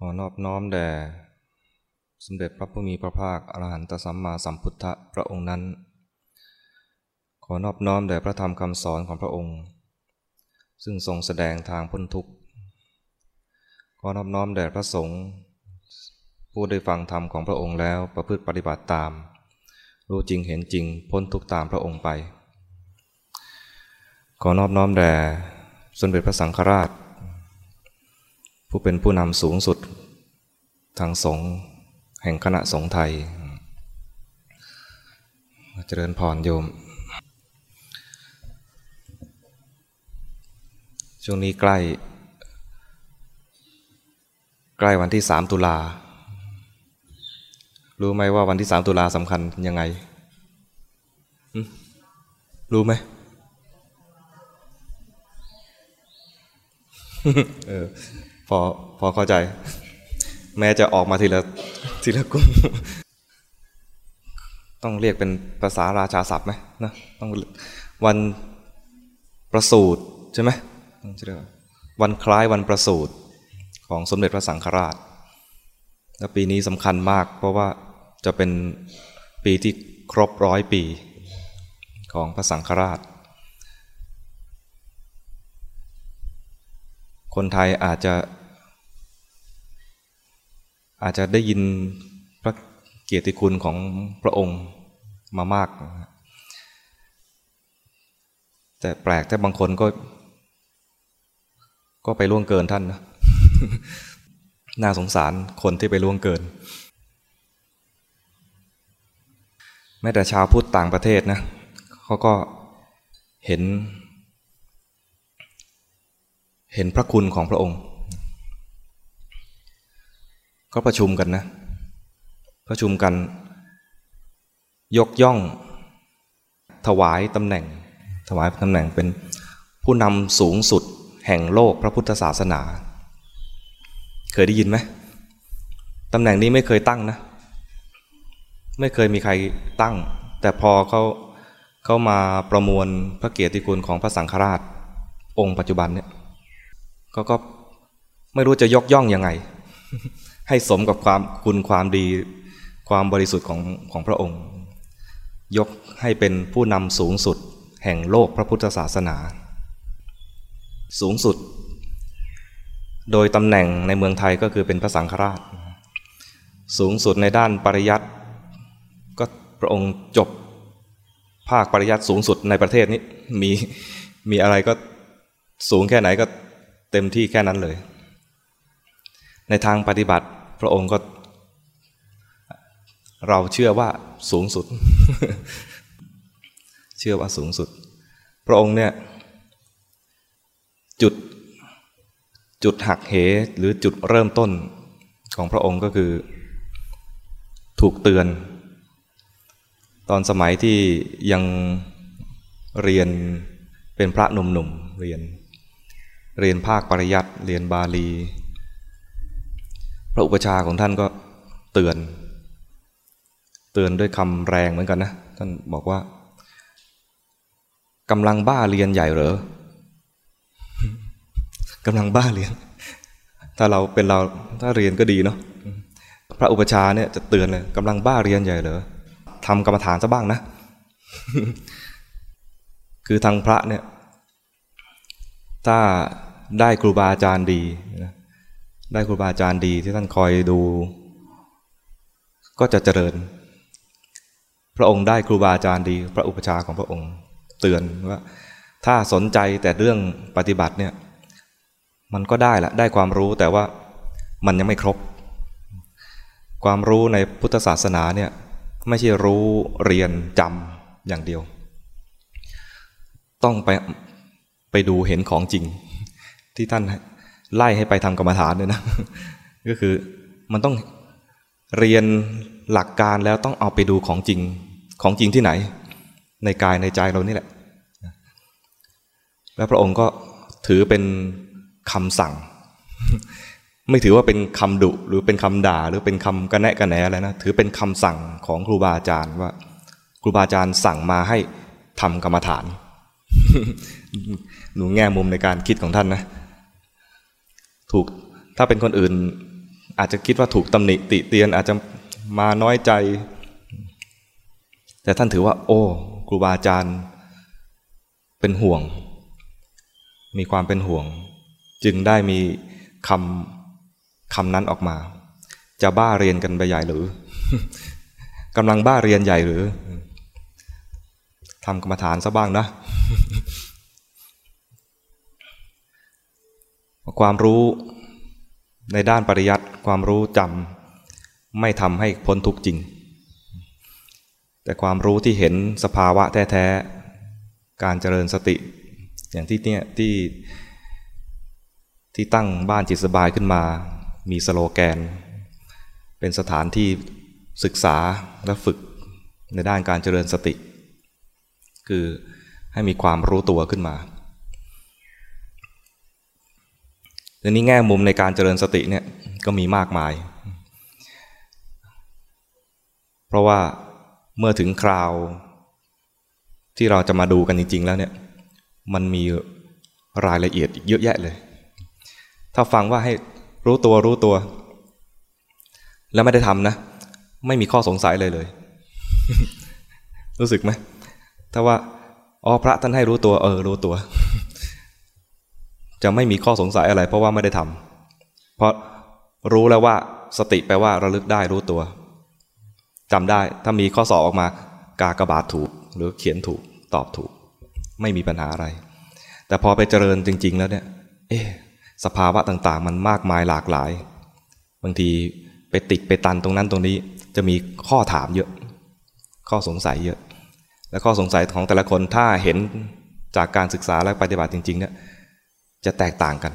ขอนอบน้อมแด่สมเด็จพระผู้มีพระภาคอรหันตสัมมาสัมพุทธะพระองค์นั้น ขอนอบน้อมแด่พระธรรมคำสอนของพระองค์ ซึ่งทรงแสดงทางพ้นทุกข์ ขอนอบน้อมแด่พระสงฆ์ผู้ได้ฟังธรรมของพระองค์แล้วประพฤติปฏิบัติตาม รู้จริงเห็นจริงพ้นทุกข์ตามพระองค์ไป ขอนอบน้อมแด่สมเด็จพระสังฆราช ผู้เป็นผู้นำสูงสุด ทางสงฆ์แห่งคณะสงฆ์ไทย เจริญพรโยม ช่วงนี้ใกล้ ใกล้วันที่สามตุลา รู้ไหมว่าวันที่สามตุลาสำคัญยังไง รู้ไหมเออ พอพอเข้าใจ แม้จะออกมาทีละทีละกลุ่มต้องเรียกเป็นภาษาราชาศัพท์ไหมนะต้องวันประสูติใช่ไหมวันคล้ายวันประสูติของสมเด็จพระสังฆราช และปีนี้สำคัญมาก เพราะว่าจะเป็นปีที่ครบร้อยปีของพระสังฆราช คนไทยอาจจะ อาจจะได้ยินพระเกียรติคุณของพระองค์มามาก แต่แปลกแต่บางคนก็ ก็ไปล่วงเกินท่านนะน่าสงสารคนที่ไปล่วงเกิน แม้แต่ชาวพุทธต่างประเทศนะเขาก็เห็น เห็นพระคุณของพระองค์ ก็ประชุมกันนะ ประชุมกัน ยกย่อง ถวายตำแหน่ง ถวายตำแหน่งเป็นผู้นำสูงสุดแห่งโลกพระพุทธศาสนา เคยได้ยินไหมตำแหน่งนี้ไม่เคยตั้งนะ ไม่เคยมีใครตั้ง แต่พอเขาเขามาประมวลพระเกียรติคุณของพระสังฆราช องค์ปัจจุบันเนี่ยเขาก็ไม่รู้จะยกย่องยังไง ให้สมกับความคุณความดี ความบริสุทธิ์ของของพระองค์ ยกให้เป็นผู้นำสูงสุดแห่งโลกพระพุทธศาสนา สูงสุด โดยตำแหน่งในเมืองไทยก็คือเป็นพระสังฆราช สูงสุดในด้านปริยัติก็พระองค์จบภาคปริยัติสูงสุดในประเทศนี้มีมีอะไรก็สูงแค่ไหนก็เต็มที่แค่นั้นเลย ในทางปฏิบัติ พระองค์ก็ เราเชื่อว่าสูงสุด เชื่อว่าสูงสุด พระองค์เนี่ย จุดจุดหักเหหรือจุดเริ่มต้นของพระองค์ก็คือ ถูกเตือน ตอนสมัยที่ยังเรียนเป็นพระหนุ่มๆเรียน เรียนภาคปริยัติเรียนบาลี พระอุปชาของท่านก็เตือน เตือนด้วยคำแรงเหมือนกันนะ ท่านบอกว่ากำลังบ้าเรียนใหญ่เหรอกำลังบ้าเรียน ถ้าเราเป็นเราถ้าเรียนก็ดีเนาะพระอุปชาเนี่ยจะเตือนเลยกำลังบ้าเรียนใหญ่เหรอทำกรรมฐานซะบ้างนะ คือทางพระเนี่ย ถ้าได้ครูบาอาจารย์ดี ได้ครูบาอาจารย์ดีที่ท่านคอยดู ก็จะเจริญ พระองค์ได้ครูบาอาจารย์ดี พระอุปชาของพระองค์เตือนว่า ถ้าสนใจแต่เรื่องปฏิบัติเนี่ยมันก็ได้ละได้ความรู้แต่ว่ามันยังไม่ครบ ความรู้ในพุทธศาสนาเนี่ยไม่ใช่รู้เรียนจำอย่างเดียว ต้องไปไปดูเห็นของจริงที่ท่าน ไล่ให้ไปทำกรรมฐานเนี่ยนะ ก็คือมันต้องเรียนหลักการแล้วต้องเอาไปดูของจริงของจริงที่ไหน ในกายในใจเรานี่แหละ แล้วพระองค์ก็ถือเป็นคำสั่ง ไม่ถือว่าเป็นคำดุหรือเป็นคำด่า หรือเป็นคำกระแนะกระแหนอะไรนะถือเป็นคำสั่งของครูบาอาจารย์ว่า ครูบาอาจารย์สั่งมาให้ทำกรรมฐาน หนูแง่มุมในการคิดของท่านนะ ถูกถ้าเป็นคนอื่น อาจจะคิดว่าถูกตำหนิติเตียนอาจจะมาน้อยใจ แต่ท่านถือว่า โอ้ครูบาอาจารย์ เป็นห่วง มีความเป็นห่วง จึงได้มีคำคำนั้นออกมา จะบ้าเรียนกันไปใหญ่หรือกำลังบ้าเรียนใหญ่หรือทำกรรมฐานซะบ้างนะ ความรู้ในด้านปริยัติความรู้จำไม่ทำให้พ้นทุกข์จริง แต่ความรู้ที่เห็นสภาวะแท้ๆ การเจริญสติ อย่างที่เนี่ยที่ที่ตั้งบ้านจิตสบายขึ้นมา มีสโลแกน เป็นสถานที่ศึกษาและฝึกในด้านการเจริญสติ คือให้มีความรู้ตัวขึ้นมา ทีนี้แง่มุมในการเจริญสติเนี่ยก็มีมากมาย เพราะว่าเมื่อถึงคราวที่เราจะมาดูกันจริง ๆ แล้วเนี่ยมันมีรายละเอียดเยอะแยะเลย ถ้าฟังว่าให้รู้ตัวรู้ตัว แล้วไม่ได้ทำนะ ไม่มีข้อสงสัยเลยเลย รู้สึกไหมถ้าว่าอ๋อพระท่านให้รู้ตัวเออรู้ตัว จะไม่มีข้อสงสัยอะไร เพราะว่าไม่ได้ทำเพราะรู้แล้วว่าสติแปลว่าระลึกได้รู้ตัวจำได้ถ้ามีข้อสอบออกมา กากบาทถูก หรือเขียนถูกตอบถูก ไม่มีปัญหาอะไร แต่พอไปเจริญจริง ๆ แล้วเนี่ย เอ๊สภาวะต่างๆ มันมากมายหลากหลาย บางทีไปติดไปตันตรงนั้นตรงนี้ จะมีข้อถามเยอะ ข้อสงสัยเยอะ และข้อสงสัยของแต่ละคนถ้าเห็นจากการศึกษาและปฏิบัติจริงๆเนี่ย จะแตกต่างกัน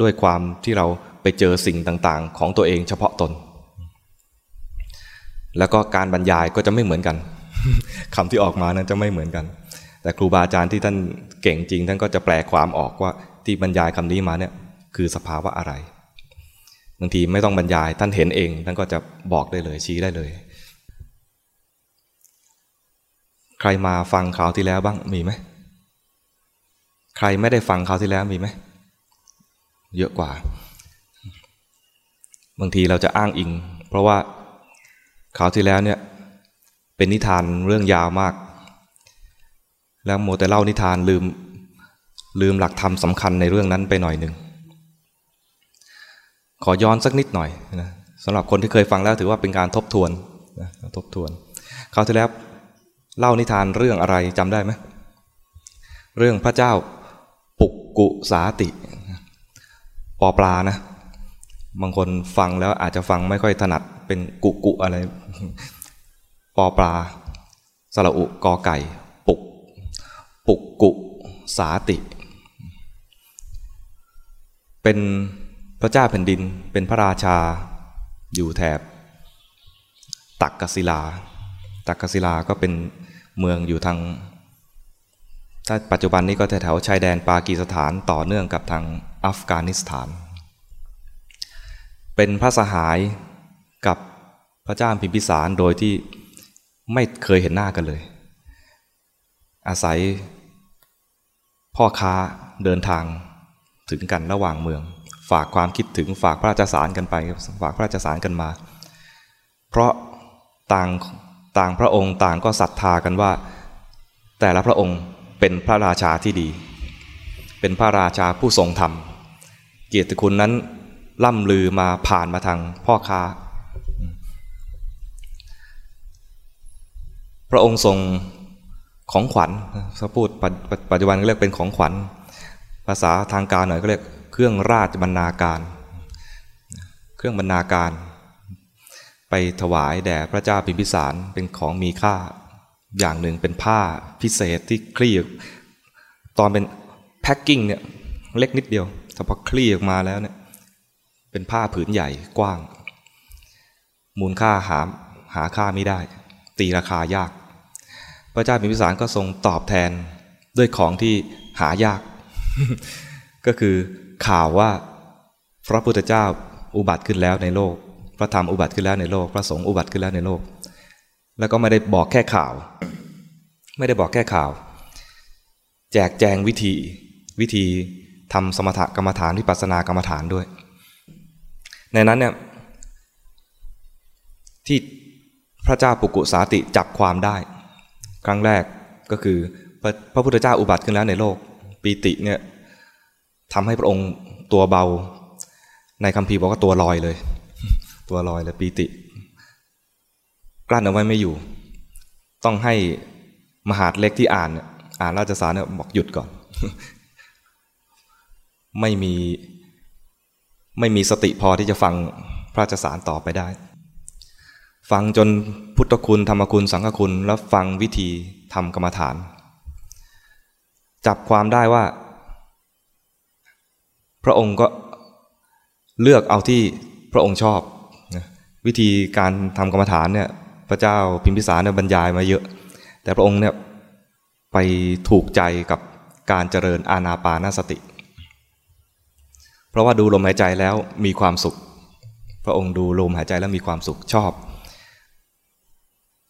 ด้วยความที่เราไปเจอสิ่งต่างๆ ของตัวเองเฉพาะตน แล้วก็การบรรยายก็จะไม่เหมือนกันคำที่ออกมานั้นจะไม่เหมือนกัน แต่ครูบาอาจารย์ที่ท่านเก่งจริง ท่านก็จะแปลความออกว่าที่บรรยายคำนี้มาเนี่ยคือสภาวะอะไรบางทีไม่ต้องบรรยายท่านเห็นเองท่านก็จะบอกได้เลยชี้ได้เลย ใครมาฟังข่าวที่แล้วบ้างมีไหม ใครไม่ได้ฟังคราวที่แล้วมีไหม เยอะกว่า บางทีเราจะอ้างอิง เพราะว่าคราวที่แล้วเนี่ยเป็นนิทานเรื่องยาวมาก แล้วโมแต่เล่านิทานลืมลืมหลักธรรมสำคัญในเรื่องนั้นไปหน่อยหนึ่ง ขอย้อนสักนิดหน่อยนะสำหรับคนที่เคยฟังแล้วถือว่าเป็นการทบทวนนะทบทวนคราวที่แล้วเล่านิทานเรื่องอะไรจำได้ไหมเรื่องพระเจ้า ปุกกุสาติ ปอปลานะ บางคนฟังแล้วอาจจะฟังไม่ค่อยถนัดเป็นกุกุอะไร ปอปลา สระอุกอไก่ ปุก ปุกกุสาติ เป็นพระเจ้าแผ่นดิน เป็นพระราชา อยู่แถบ ตักกศิลา ตักกศิลาก็เป็นเมืองอยู่ทาง ถ้าปัจจุบันนี้ก็แถวชายแดนปากีสถานต่อเนื่องกับทางอัฟกานิสถาน เป็นพระสหายกับพระเจ้าพิมพิสารโดยที่ไม่เคยเห็นหน้ากันเลย อาศัยพ่อค้าเดินทางถึงกันระหว่างเมือง ฝากความคิดถึงฝากพระราชสารกันไป ฝากพระราชสารกันมา เพราะต่างต่างพระองค์ต่างก็ศรัทธากันว่า แต่ละพระองค์ เป็นพระราชาที่ดี เป็นพระราชาผู้ทรงธรรม เกียรติคุณนั้นล่ำลือมาผ่านมาทางพ่อค้า พระองค์ทรงของขวัญถ้าพูดปัจจุบันก็เรียกเป็นของขวัญ ภาษาทางการหน่อยก็เรียกเครื่องราชบรรณาการ เครื่องบรรณาการ ไปถวายแด่พระเจ้าพิมพิสารเป็นของมีค่า อย่างหนึ่งเป็นผ้าพิเศษที่คลี่ตอนเป็นแพ็คกิ้งเนี่ยเล็กนิดเดียว แต่พอคลี่ออกมาแล้วเนี่ยเป็นผ้าผืนใหญ่กว้าง มูลค่าหาหาค่าไม่ได้ ตีราคายาก พระเจ้าพิมพิสารก็ทรงตอบแทนด้วยของที่หายาก ก็คือข่าวว่าพระพุทธเจ้าอุบัติขึ้นแล้วในโลก พระธรรมอุบัติขึ้นแล้วในโลก พระสงฆ์อุบัติขึ้นแล้วในโลก แล้วก็ไม่ได้บอกแค่ข่าว ไม่ได้บอกแค่ข่าว แจกแจงวิธีวิธีทำสมถกรรมฐานวิปัสสนากรรมฐานด้วย ในนั้นเนี่ยที่พระเจ้าปุกุสาติจับความได้ ครั้งแรกก็คือพระพระพุทธเจ้าอุบัติขึ้นแล้วในโลกปีติเนี่ยทำให้พระองค์ตัวเบา ในคำพีบอกว่าตัวลอยเลย ตัวลอยเลยปีติ กลั้นเอาไว้ไม่อยู่ ต้องให้มหาดเล็กที่อ่านอ่านราชสารเนี่ยบอกหยุดก่อน ไม่มีไม่มีสติพอที่จะฟังพระราชสารต่อไปได้ ฟังจนพุทธคุณธรรมคุณสังฆคุณแล้วฟังวิธีทำกรรมฐาน จับความได้ว่า พระองค์ก็เลือกเอาที่พระองค์ชอบ วิธีการทำกรรมฐานเนี่ย พระเจ้าพิมพิสารเนี่ยบรรยายมาเยอะ แต่พระองค์เนี่ยไปถูกใจกับการเจริญอาณาปานสติ เพราะว่าดูลมหายใจแล้วมีความสุข พระองค์ดูลมหายใจแล้วมีความสุขชอบ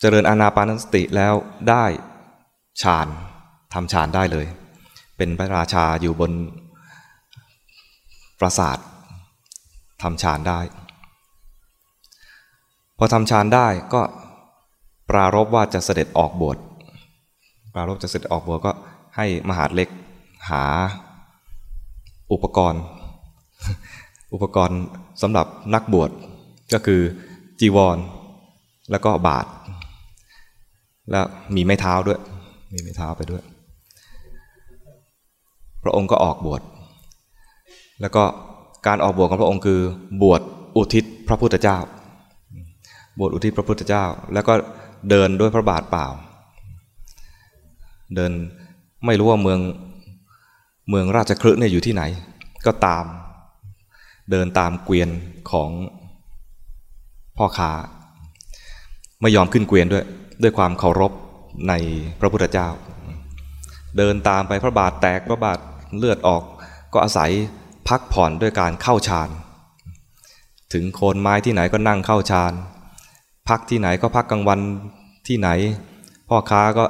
เจริญอาณาปานสติแล้วได้ฌานทำฌานได้เลย เป็นพระราชาอยู่บนปราสาททำฌานได้ พอทำฌานได้ก็ ปรารบว่าจะเสด็จออกบวชปรารบจะเสด็จออกบวชก็ให้มหาเล็กหาอุปกรณ์ อุปกรณ์สำหรับนักบวชก็คือจีวร แล้วก็บาท แล้วมีไม้เท้าด้วย มีไม้เท้าไปด้วย พระองค์ก็ออกบวชแล้วก็การออกบวชของพระองค์คือบวชอุทิศพระพุทธเจ้า บวชอุทิศพระพุทธเจ้า แล้วก็ เดินด้วยพระบาทเปล่า เดินไม่รู้ว่าเมืองเมืองราชคลึเนี่ยอยู่ที่ไหน ก็ตามเดินตามเกวียนของพ่อค้าไม่ยอมขึ้นเกวียนด้วย ด้วยความเคารพในพระพุทธเจ้า เดินตามไปพระบาทแตกพระบาทเลือดออก ก็อาศัยพักผ่อนด้วยการเข้าฌานถึงโคนไม้ที่ไหนก็นั่งเข้าฌาน พักที่ไหนก็พักกลางวันที่ไหน พ่อค้าก็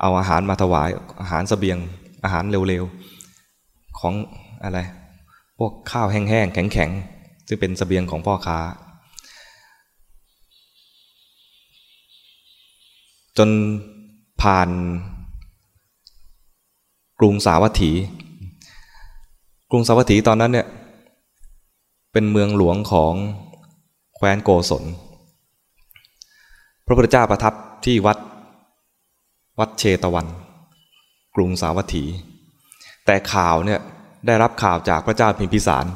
เอาอาหารมาถวายอาหารสเสบียงอาหารเร็วๆ ของอะไรพวกข้าวแห้งๆ แข็งๆ ซึ่งเป็นสเสบียงของพ่อค้า จนผ่านกรุงสาวัตถี กรุงสาวัตถีตอนนั้นเนี่ยเป็นเมืองหลวงของแคว้นโกศล พระพุทธเจ้าประทับที่วัด วัดเชตวัน กรุงสาวัตถี แต่ข่าวเนี่ยได้รับข่าวจากพระเจ้าพิมพิสาร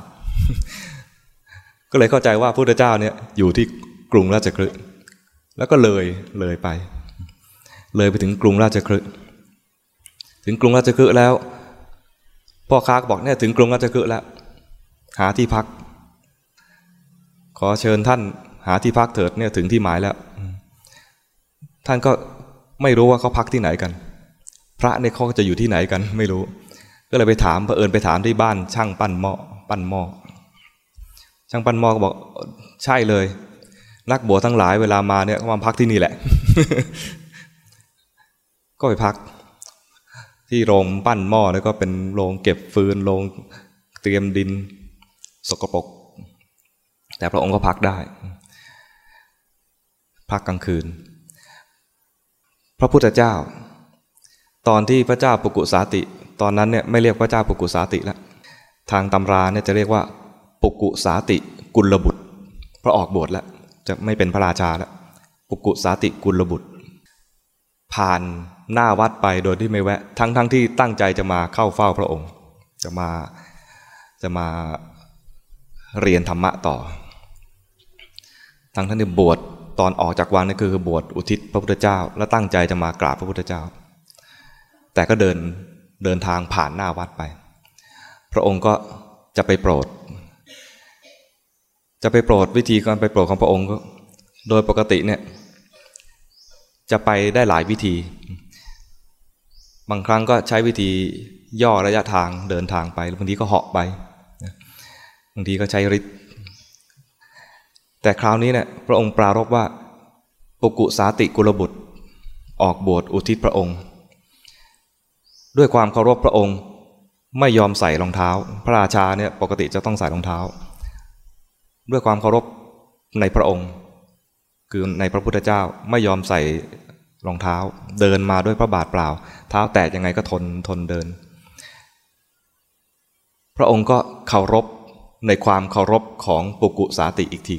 ก็เลยเข้าใจว่าพระพุทธเจ้าเนี่ยอยู่ที่กรุงราชคฤห์แล้วก็เลยเลยไป เลยไปถึงกรุงราชคฤห์ถึงกรุงราชคฤห์แล้วพ่อค้าบอกเนี่ยถึงกรุงราชคฤห์แล้ว หาที่พัก ขอเชิญท่านหาที่พักเถิดเนี่ยถึงที่หมายแล้ว ท่านก็ไม่รู้ว่าเขาพักที่ไหนกัน พระเนี่ยเขาจะอยู่ที่ไหนกันไม่รู้ ก็เลยไปถามเผอิญไปถามที่บ้าน ช่างปั้นหม้อปั้นหม้อช่างปั้นหม้อก็บอกใช่เลย นักบวชทั้งหลายเวลามาเนี่ยเขามาพักที่นี่แหละ ก็ไปพัก ที่โรงปั้นหม้อแล้วก็เป็นโรงเก็บฟืนโรงเตรียมดินสกปรกแต่พระองค์ก็พักได้ พักกลางคืน พระพุทธเจ้า ตอนที่พระเจ้าปุกุสาติ ตอนนั้นเนี่ยไม่เรียกพระเจ้าปุกุสาติแล้วทางตำราเนี่ยจะเรียกว่า ปุกุสาติกุลบุตร พระออกบวชแล้วจะไม่เป็นพระราชาแล้วปุกุสาติกุลบุตร ผ่านหน้าวัดไปโดยที่ไม่แวะ ทั้งทั้งที่ตั้งใจจะมาเข้าเฝ้าพระองค์ จะมาจะมาเรียนธรรมะต่อ ทั้งทั้งที่บวช ตอนออกจากวังนี่คือบวชอุทิศพระพุทธเจ้า และตั้งใจจะมากราบพระพุทธเจ้า แต่ก็เดินเดินทางผ่านหน้าวัดไป พระองค์ก็จะไปโปรด จะไปโปรดวิธีการไปโปรดของพระองค์ก็ โดยปกติเนี่ยจะไปได้หลายวิธี บางครั้งก็ใช้วิธีย่อระยะทางเดินทางไปบางทีก็เหาะไปบางทีก็ใช้ฤทธิ์ แต่คราวนี้เนี่ยพระองค์ปรารบว่า ปุกุสาติกุลบุตร ออกบวชอุทิศพระองค์ ด้วยความเคารพพระองค์ไม่ยอมใส่รองเท้า พระราชาเนี่ยปกติจะต้องใส่รองเท้า ด้วยความเคารพในพระองค์ คือในพระพุทธเจ้าไม่ยอมใส่รองเท้า เดินมาด้วยพระบาทเปล่า เท้าแตะยังไงก็ทนทนเดิน พระองค์ก็เคารพในความเคารพของปุกุสาติอีกที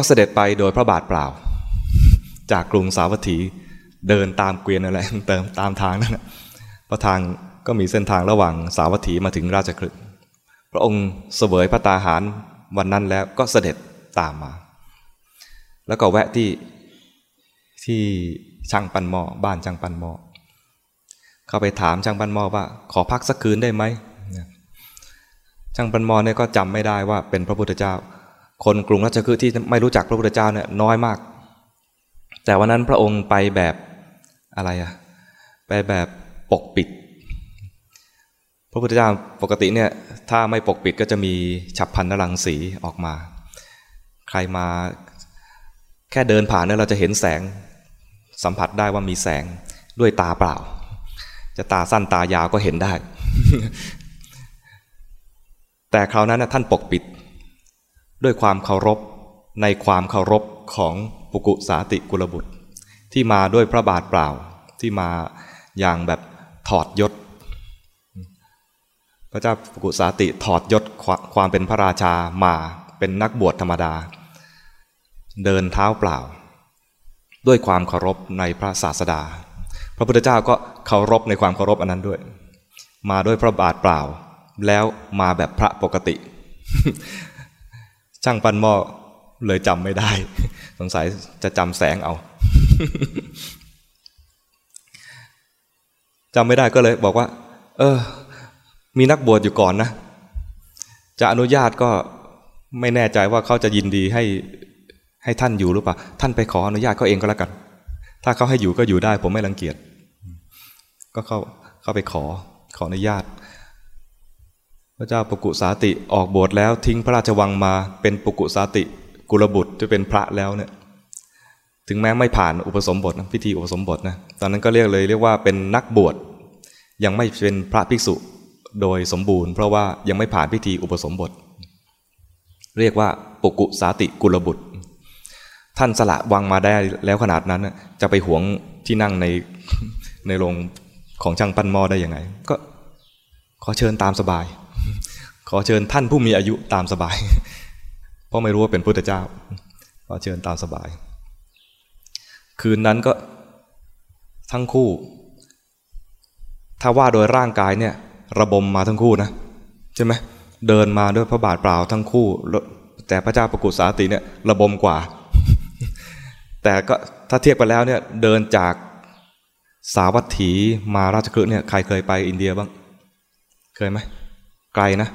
ก็เสด็จไปโดยพระบาทเปล่า จากกรุงสาวัตถีเดินตามเกวียนอะไรเติมตามทางนั่นพระทางก็มีเส้นทางระหว่างสาวัตถีมาถึงราชคลึกพระองค์เสวยพระตาหารวันนั้นแล้วก็เสด็จตามมา แล้วก็แวะที่ที่ช่างปันหมอบ้านช่างปันหมอเข้าไปถามช่างปันหมอว่า ขอพักสักคืนได้ไหมช่างปันหมอเนี่ยก็จำไม่ได้ว่าเป็นพระพุทธเจ้า คนกรุงราชคฤห์ที่ไม่รู้จักพระพุทธเจ้าเนี่ยน้อยมาก แต่วันนั้นพระองค์ไปแบบอะไรอะไปแบบปกปิด พระพุทธเจ้าปกติเนี่ยถ้าไม่ปกปิดก็จะมีฉับพันนรังสีออกมา ใครมาแค่เดินผ่านเนี่ยเราจะเห็นแสงสัมผัสได้ว่ามีแสงด้วยตาเปล่า จะตาสั้นตายาวก็เห็นได้ แต่คราวนั้นท่านปกปิด ด้วยความเคารพในความเคารพของปุกุสาติกุลบุตร ที่มาด้วยพระบาทเปล่าที่มาอย่างแบบถอดยศ พระเจ้าปุกุสาติถอดยศความเป็นพระราชามาเป็นนักบวชธรรมดา เดินเท้าเปล่า ด้วยความเคารพในพระศาสดา พระพุทธเจ้าก็เคารพในความเคารพอันนั้นด้วย มาด้วยพระบาทเปล่า แล้วมาแบบพระปกติ ช่างปั้นหม้อเลยจำไม่ได้ สงสัยจะจำแสงเอาจำไม่ได้ก็เลยบอกว่า เออ มีนักบวชอยู่ก่อนนะ จะอนุญาตก็ไม่แน่ใจว่าเขาจะยินดีให้ให้ท่านอยู่หรือเปล่า ท่านไปขออนุญาตเขาเองก็แล้วกัน ถ้าเขาให้อยู่ก็อยู่ได้ ผมไม่รังเกียจ ก็เข้าเข้าไปขอขออนุญาต พระเจ้าปกุสาติออกบวชแล้วทิ้งพระราชวังมาเป็นปกุสาติกุลบุตรจะเป็นพระแล้วเนี่ยถึงแม้ไม่ผ่านอุปสมบทนะพิธีอุปสมบทนะตอนนั้นก็เรียกเลยเรียกว่าเป็นนักบวชยังไม่เป็นพระภิกษุโดยสมบูรณ์ เพราะว่ายังไม่ผ่านพิธีอุปสมบท เรียกว่าปุกุสาติกุลบุตร ท่านสละวังมาได้แล้วขนาดนั้นจะไปหวงที่นั่งในในโรงของช่างปั้นหม้อได้ยังไง ก็ขอเชิญตามสบาย ขอเชิญท่านผู้มีอายุตามสบาย เพราะไม่รู้ว่าเป็นพุทธเจ้า ขอเชิญตามสบาย คืนนั้นก็ทั้งคู่ ถ้าว่าโดยร่างกายเนี่ย ระบมมาทั้งคู่นะใช่ไหมเดินมาด้วยพระบาทเปล่าทั้งคู่ แต่พระเจ้าประกุสาติเนี่ยระบมกว่า แต่ก็ถ้าเทียบกันแล้วเนี่ยเดินจากสาวัตถีมาราชคฤห์เนี่ยใครเคยไปอินเดียบ้าง เคยไหมไกลนะ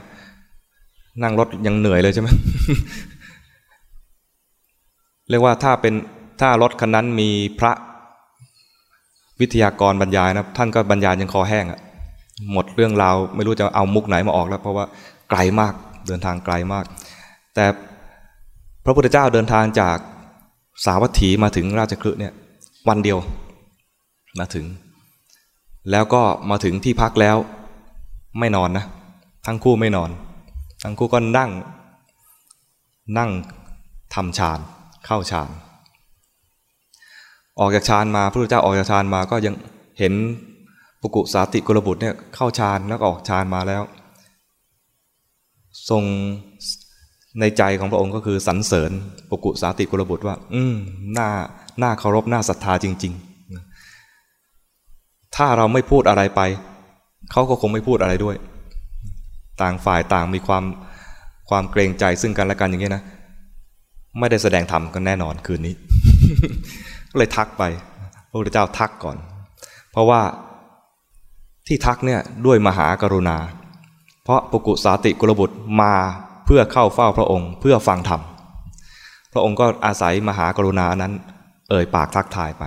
นั่งรถยังเหนื่อยเลยใช่ไหมเรียกว่าถ้าเป็นถ้ารถคันนั้นมีพระวิทยากรบรรยายนะท่านก็บรรยายยังคอแห้งอะหมดเรื่องราวไม่รู้จะเอามุกไหนมาออกแล้ว เพราะว่าไกลมากเดินทางไกลมาก แต่พระพุทธเจ้าเดินทางจากสาวัตถีมาถึงราชคลึเนี่ยวันเดียวมาถึง แล้วก็มาถึงที่พักแล้วไม่นอนนะ ทั้งคู่ไม่นอน ทั้งคู่ก็นั่ง นั่งทำฌานเข้าฌาน ออกจากฌานมาพระพุทธเจ้าออกจากฌานมาก็ยังเห็นปุกุสาติกุลบุตรเนี่ยเข้าฌานแล้วออกฌานมาแล้ว ทรงในใจของพระองค์ก็คือสรรเสริญปุกุสาติกุลบุตรว่า อืมหน่าหน่าเคารพหน่าศรัทธาจริง ๆ ถ้าเราไม่พูดอะไรไป เขาก็คงไม่พูดอะไรด้วย ต่างฝ่ายต่างมีความความเกรงใจซึ่งกันและกันอย่างนี้นะ ไม่ได้แสดงธรรมกันแน่นอนคืนนี้ ก็เลยทักไปพระพุทธเจ้าทักก่อน เพราะว่าที่ทักเนี่ยด้วยมหากรุณา เพราะปกุสาติกุลบุตรมาเพื่อเข้าเฝ้าพระองค์ เพื่อฟังธรรมพระองค์ก็อาศัยมหากรุณานั้น เอ่ยปากทักทายไป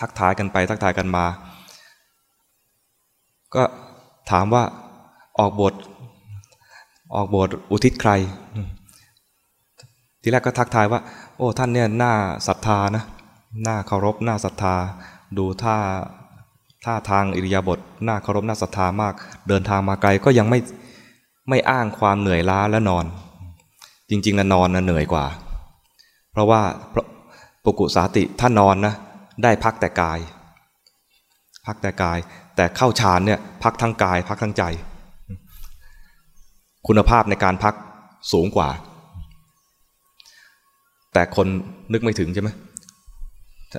ทักทายกันไปทักทายกันมา ก็ถามว่า ออกบท ออกบทอุทิศใคร ทีแรกก็ทักทายว่า โอ้ท่านเนี่ยน่าศรัทธานะน่าเคารพน่าศรัทธา ดูท่าท่าทางอิริยาบถน่าเคารพน่าศรัทธามาก เดินทางมาไกลก็ยังไม่ไม่อ้างความเหนื่อยล้าและนอน จริงๆนะนอนนะเหนื่อยกว่า เพราะว่าปุกุสาติถ้านอนนะได้พักแต่กาย พักแต่กาย แต่เข้าฌานเนี่ยพักทั้งกาย พักทั้งใจ คุณภาพในการพักสูงกว่า แต่คนนึกไม่ถึงใช่ไหม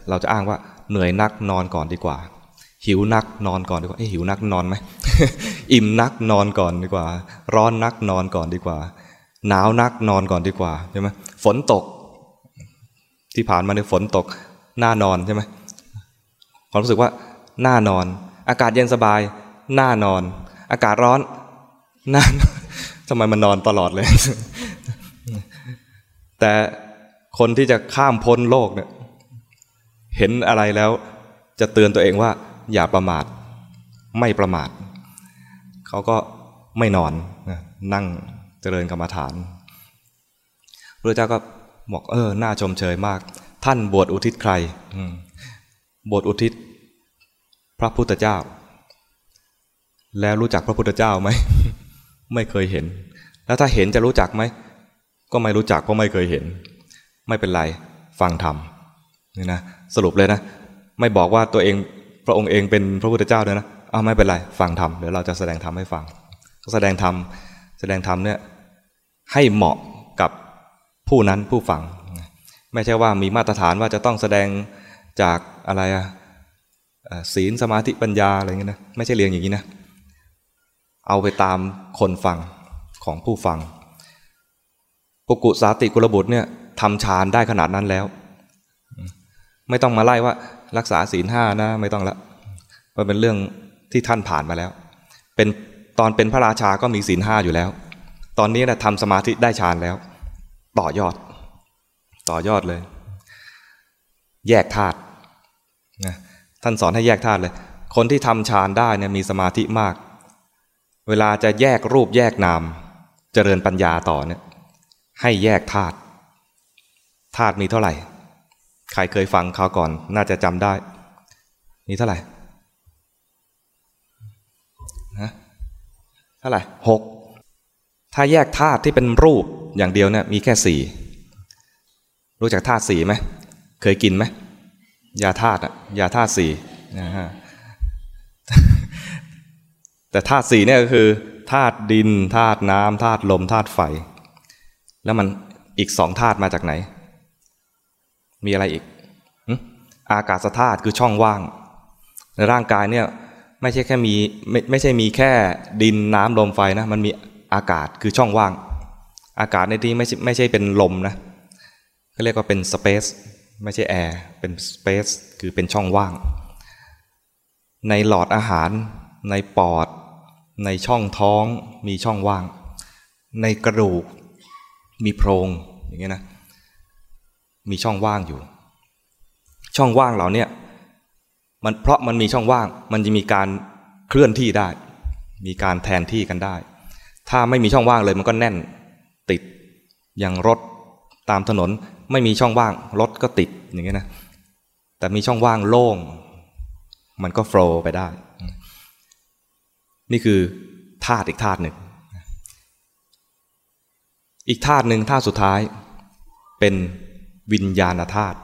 เราจะอ้างว่าเหนื่อยนักนอนก่อนดีกว่า หิวนักนอนก่อนดีกว่าเอ้หิวนักนอนไหมอิ่มนักนอนก่อนดีกว่า ร้อนนักนอนก่อนดีกว่า หนาวนักนอนก่อนดีกว่าใช่ไหมฝนตก ที่ผ่านมาในฝนตกหน้านอนใช่ไหมความรู้สึกว่าหน้านอน อากาศเย็นสบาย หน้านอน อากาศร้อนหน้า ทำไมมันนอนตลอดเลย แต่คนที่จะข้ามพ้นโลกเนี่ย เห็นอะไรแล้วจะเตือนตัวเองว่า อย่าประมาท ไม่ประมาท เขาก็ไม่นอนนั่งเจริญกรรมฐานพระเจ้าก็บอกเออน่าชมเชยมาก ท่านบวชอุทิศใครบวชอุทิศ พระพุทธเจ้า แล้วรู้จักพระพุทธเจ้าไหม ไม่เคยเห็น แล้วถ้าเห็นจะรู้จักไหม ก็ไม่รู้จักเพราะไม่เคยเห็น ไม่เป็นไร ฟังธรรมนี่นะสรุปเลยนะ ไม่บอกว่าตัวเองพระองค์เองเป็นพระพุทธเจ้าเลยนะอ้าไม่เป็นไร ฟังธรรมเดี๋ยวเราจะแสดงธรรมให้ฟัง แสดงธรรมแสดงธรรมเนี่ยให้เหมาะกับผู้นั้นผู้ฟัง ไม่ใช่ว่ามีมาตรฐานว่าจะต้องแสดงจากอะไรอะศีลสมาธิปัญญาอะไรเงี้ยนะไม่ใช่เรียงอย่างนี้นะ เอาไปตามคนฟังของผู้ฟังปกุสาติกุลบุตรเนี่ยทำฌานได้ขนาดนั้นแล้ว ไม่ต้องมาไล่ว่ารักษาศีลห้านะไม่ต้องละมันเป็นเรื่องที่ท่านผ่านมาแล้ว เป็นตอนเป็นพระราชาก็มีศีลห้าอยู่แล้ว ตอนนี้นะทำสมาธิได้ฌานแล้ว ต่อยอด ต่อยอดเลย แยกธาตุนะท่านสอนให้แยกธาตุเลย คนที่ทำฌานได้เนี่ยมีสมาธิมาก เวลาจะแยกรูปแยกนาม เจริญปัญญาต่อเนี่ยให้แยกธาตุธาตุมีเท่าไหร่ ใครเคยฟังคราวก่อน น่าจะจำได้ มีเท่าไหร่ะเท่าไหร่หกถ้าแยกธาตุที่เป็นรูปอย่างเดียวเนี่ยมีแค่สี่รู้จักธาตุสี่ไหมเคยกินไหมยาธาตุอะยาธาตุสี่นะฮะ แต่ธาตุสี่เนี่ยก็คือธาตุดินธาตุน้ำธาตุลมธาตุไฟ แล้วมันอีกสองธาตุมาจากไหน มีอะไรอีกอากาศธาตุคือช่องว่าง ในร่างกายเนี่ยไม่ใช่แค่มีไม่ไม่ใช่มีแค่ดินน้ำลมไฟนะมันมีอากาศคือช่องว่าง อากาศในที่ไม่ใช่ไม่ใช่เป็นลมนะเขาเรียกว่าเป็นสเปซไม่ใช่แอร์เป็นสเปซคือเป็นช่องว่าง ในหลอดอาหารในปอด ในช่องท้องมีช่องว่าง ในกระดูกมีโพรงอย่างเงี้ยนะมีช่องว่างอยู่ ช่องว่างเหล่านี้มันเพราะมันมีช่องว่าง มันจะมีการเคลื่อนที่ได้ มีการแทนที่กันได้ ถ้าไม่มีช่องว่างเลยมันก็แน่นติดอย่างรถตามถนนไม่มีช่องว่างรถก็ติดอย่างเงี้ยนะแต่มีช่องว่างโล่ง มันก็โฟล์ไปได้ นี่คือธาตุอีกธาตุหนึ่ง อีกธาตุหนึ่งธาตุสุดท้ายเป็นวิญญาณธาตุ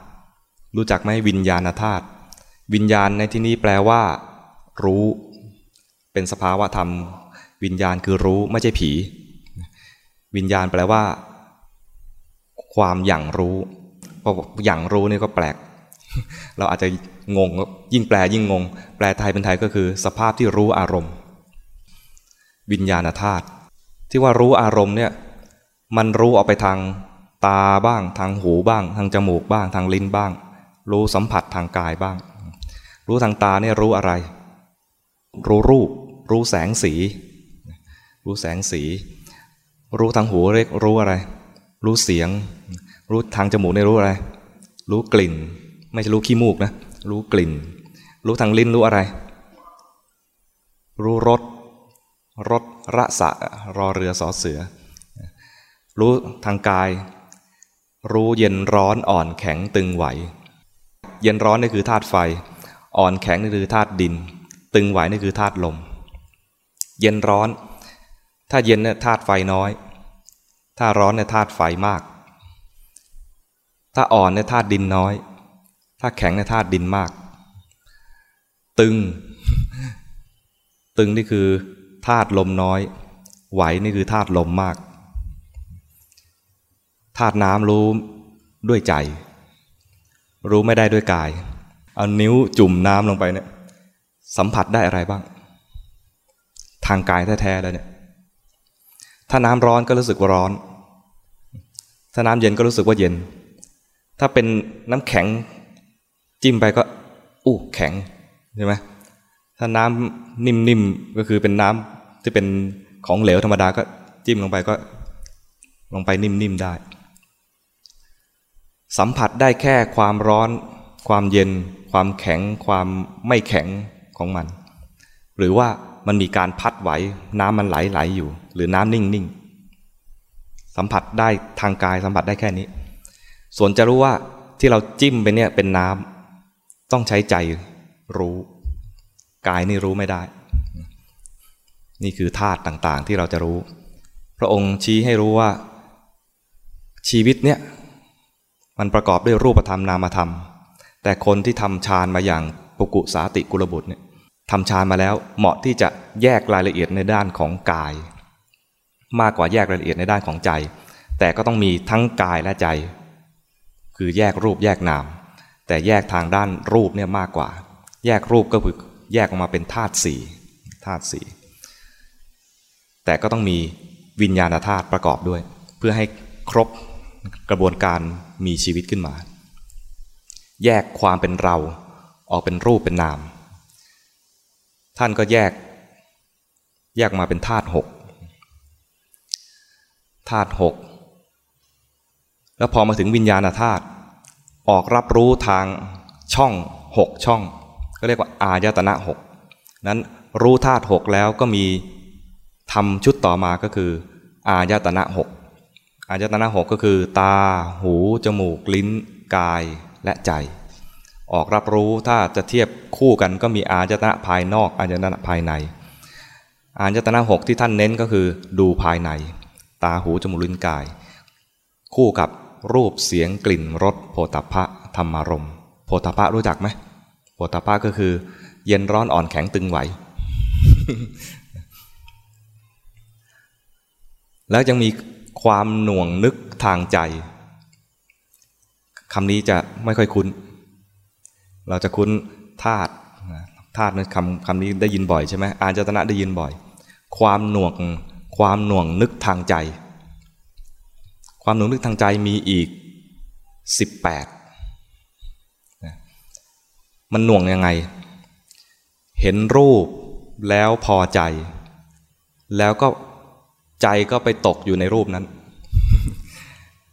รู้จักไหมวิญญาณธาตุวิญญาณในที่นี้แปลว่า รู้ เป็นสภาวะธรรม วิญญาณคือรู้ไม่ใช่ผี วิญญาณแปลว่า ความอย่างรู้พออย่างรู้นี่ก็แปลก เราอาจจะงงยิ่งแปลยิ่งงง แปลไทยเป็นไทยก็คือ สภาพที่รู้อารมณ์ วิญญาณธาตุที่ว่ารู้อารมณ์เนี่ยมันรู้ออกไปทางตาบ้าง ทางหูบ้าง ทางจมูกบ้าง ทางลิ้นบ้าง รู้สัมผัสทางกายบ้าง รู้ทางตาเนี่ยรู้อะไร รู้รูป รู้แสงสี รู้แสงสี รู้ทางหูเรียกรู้อะไร รู้เสียง รู้ทางจมูกในรู้อะไร รู้กลิ่น ไม่ใช่รู้ขี้มูกนะ รู้กลิ่น รู้ทางลิ้นรู้อะไร รู้รส รสระสะรอเรือสอเสือ รู้ทางกาย รู้เย็นร้อนอ่อนแข็งตึงไหว เย็นร้อนนี่คือธาตุไฟ อ่อนแข็งนี่คือธาตุดิน ตึงไหวนี่คือธาตุลม เย็นร้อน ถ้าเย็นเนี่ยธาตุไฟน้อย ถ้าร้อนเนี่ยธาตุไฟมาก ถ้าอ่อนเนี่ยธาตุดินน้อย ถ้าแข็งเนี่ยธาตุดินมาก ตึง ตึงนี่คือ ธาตุลมน้อย ไหวนี่คือธาตุลมมากธาตุน้ำรู้ด้วยใจ รู้ไม่ได้ด้วยกาย เอานิ้วจุ่มน้ำลงไปเนี่ยสัมผัสได้อะไรบ้าง ทางกายแท้ๆแล้วเนี่ยถ้าน้ำร้อนก็รู้สึกว่าร้อน ถ้าน้ำเย็นก็รู้สึกว่าเย็น ถ้าเป็นน้ำแข็งจิ้มไปก็อู้แข็งใช่ไหมถ้าน้ำนิ่มๆก็คือเป็นน้ำ ที่เป็นของเหลวธรรมดาก็จิ้มลงไปก็ ลงไปนิ่มๆได้ สัมผัสได้แค่ความร้อน ความเย็น ความแข็ง ความไม่แข็งของมัน หรือว่ามันมีการพัดไหว น้ำมันไหลไหลอยู่ หรือน้ำนิ่งนิ่งสัมผัสได้ทางกายสัมผัสได้แค่นี้ ส่วนจะรู้ว่าที่เราจิ้มไปเนี่ยเป็นน้ำต้องใช้ใจรู้ กายนี่รู้ไม่ได้ นี่คือธาตุต่างๆ ที่เราจะรู้ พระองค์ชี้ให้รู้ว่า ชีวิตเนี่ยมันประกอบด้วยรูปธรรมนามธรรม แต่คนที่ทำฌานมาอย่างปุกุสาติกุลบุตรเนี่ยทำฌานมาแล้วเหมาะที่จะแยกรายละเอียดในด้านของกาย มากกว่าแยกรายละเอียดในด้านของใจ แต่ก็ต้องมีทั้งกายและใจ คือแยกรูปแยกนาม แต่แยกทางด้านรูปเนี่ยมากกว่า แยกรูปก็คือแยกออกมาเป็นธาตุสี่ธาตุสี่ แต่ก็ต้องมีวิญญาณธาตุประกอบด้วย เพื่อให้ครบกระบวนการมีชีวิตขึ้นมา แยกความเป็นเราออกเป็นรูปเป็นนาม ท่านก็แยก แยกมาเป็นธาตุหกธาตุหกแล้วพอมาถึงวิญญาณธาตุออกรับรู้ทางช่องหกช่อง ก็เรียกว่าอายตนะหกนั้นรู้ธาตุหกแล้วก็มี ทำชุดต่อมาก็คือ อายตนะหกอายตนะหกก็คือ ตา หู จมูก ลิ้น กาย และใจ ออกรับรู้ถ้าจะเทียบคู่กันก็มีอายตนะภายนอก อายตนะภายใน อายตนะหกที่ท่านเน้นก็คือดูภายใน ตา หู จมูก ลิ้น กาย คู่กับรูป เสียง กลิ่น รส โผฏฐะธรรมารมโผฏฐะรู้จักไหมโผฏฐะก็คือ เย็นร้อนอ่อนแข็งตึงไหว แล้วยังมีความหน่วงนึกทางใจคำนี้จะไม่ค่อยคุ้น เราจะคุ้นธาตุธาตุนั้นคำคำนี้ได้ยินบ่อยใช่ไหมอาจตนะได้ยินบ่อย ความหน่วงความหน่วงนึกทางใจ ความหน่วงนึกทางใจมีอีกสิบแปดมันหน่วงยังไง เห็นรูปแล้วพอใจ แล้วก็ ใจก็ไปตกอยู่ในรูปนั้น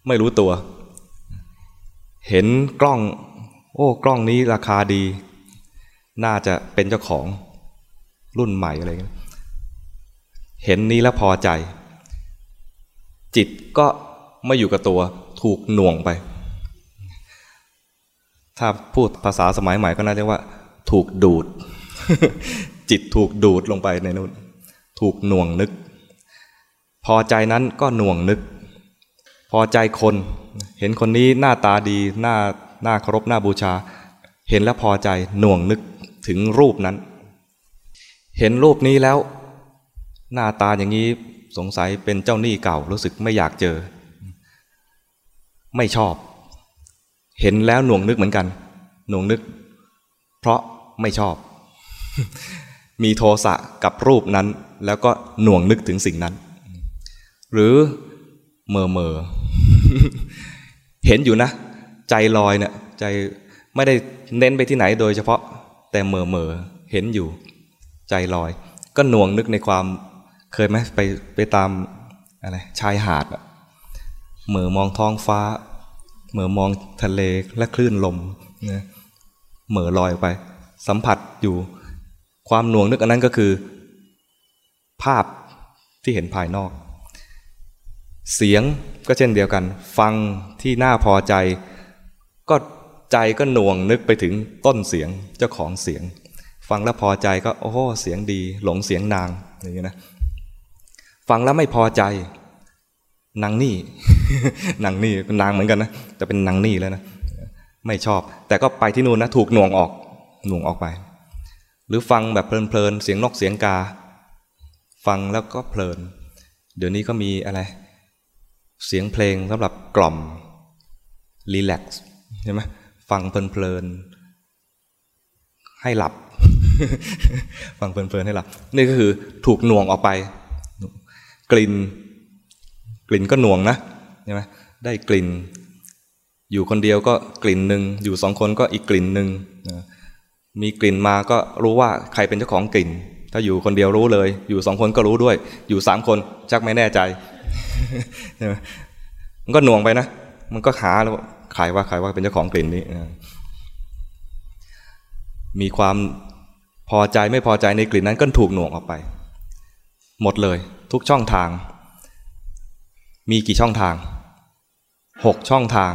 ไม่รู้ตัว เห็นกล้อง โอ้ กล้องนี้ราคาดี น่าจะเป็นเจ้าของรุ่นใหม่อะไรเงี้ยเห็นนี้แล้วพอใจ จิตก็ไม่อยู่กับตัว ถูกหน่วงไป ถ้าพูดภาษาสมัยใหม่ก็น่าจะว่า ถูกดูด จิตถูกดูดลงไปในนู้น ถูกหน่วงนึก พอใจนั้นก็หน่วงนึก พอใจคน เห็นคนนี้หน้าตาดีหน้าหน้าเคารพหน้าบูชา เห็นแล้วพอใจหน่วงนึกถึงรูปนั้น เห็นรูปนี้แล้ว หน้าตาอย่างนี้สงสัยเป็นเจ้าหนี้เก่ารู้สึกไม่อยากเจอ ไม่ชอบ เห็นแล้วหน่วงนึกเหมือนกัน หน่วงนึก เพราะไม่ชอบ มีโทสะกับรูปนั้น แล้วก็หน่วงนึกถึงสิ่งนั้น หรือเมอเมอเห็นอยู่นะ ใจลอยเนะี่ยใจไม่ได้เน้นไปที่ไหนโดยเฉพาะ แต่เมอเมอเห็นอยู่ ใจลอย ก็หน่วงนึกในความเคยไหมไปไปตามอะไรชายหาดเมื่อมองท้องฟ้าเมื่อมองทะเลและคลื่นลมนะเมื่อลอยไป สัมผัสอยู่ ความหน่วงนึกอันนั้นก็คือ ภาพที่เห็นภายนอก เสียงก็เช่นเดียวกัน ฟังที่น่าพอใจ ก็ใจก็หน่วงนึกไปถึงต้นเสียงเจ้าของเสียง ฟังแล้วพอใจก็โอ้โหเสียงดี หลงเสียงนางอย่างนี้นะฟังแล้วไม่พอใจนางนี่นางนี่เป็นนางเหมือนกันนะแต่เป็นนางนี่แล้วนะไม่ชอบ แต่ก็ไปที่นู่นนะถูกหน่วงออกหน่วงออกไป หรือฟังแบบเพลินๆเสียงนกเสียงกา ฟังแล้วก็เพลิน เดี๋ยวนี้ก็มีอะไร เสียงเพลงสำหรับกล่อมรีแลกซ์ใช่ไหมฟังเพลินๆให้หลับ ฟังเพลินๆให้หลับ นี่ก็คือถูกหน่วงออกไป กลิ่น กลิ่นก็หน่วงนะใช่ไหมได้กลิ่น อยู่คนเดียวก็กลิ่นหนึ่งอยู่สองคนก็อีกกลิ่นหนึ่งมีกลิ่นมาก็รู้ว่าใครเป็นเจ้าของกลิ่น ถ้าอยู่คนเดียวรู้เลย อยู่สองคนก็รู้ด้วย อยู่สามคนชักไม่แน่ใจ มันก็หน่วงไปนะ มันก็หาแล้วใครว่าใครว่าเป็นเจ้าของกลิ่นนี้มีความพอใจไม่พอใจในกลิ่นนั้นก็ถูกหน่วงออกไป หมดเลย ทุกช่องทาง มีกี่ช่องทางหกช่องทาง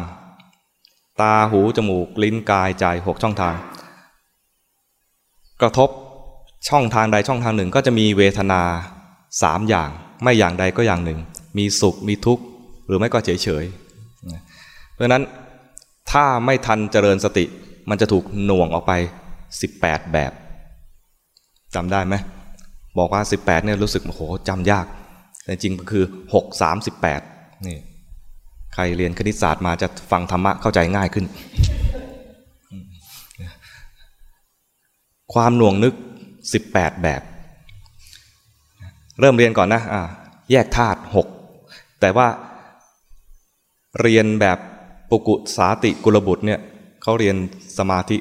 ตาหูจมูก ลิ้นกายใจหกช่องทาง กระทบช่องทางใดช่องทางหนึ่งก็จะมีเวทนาสามอย่าง ไม่อย่างใดก็อย่างหนึ่ง มีสุขมีทุกข์ หรือไม่ก็เฉยเฉยเพราะนั้นถ้าไม่ทันเจริญสติ มันจะถูกหน่วงออกไป 18 แบบจำได้ไหมบอกว่า 18เนี่ยรู้สึกโอ้โหจำยาก แต่จริงก็คือ 6 3 18นี่ใครเรียนคณิตศาสตร์มาจะฟังธรรมะเข้าใจง่ายขึ้น ความหน่วงนึก 18 แบบ เริ่มเรียนก่อนนะะแยกธาตุ6 แต่ว่าเรียนแบบปุกุสาติกุลบุตรเนี่ยเขาเรียนสมาธิ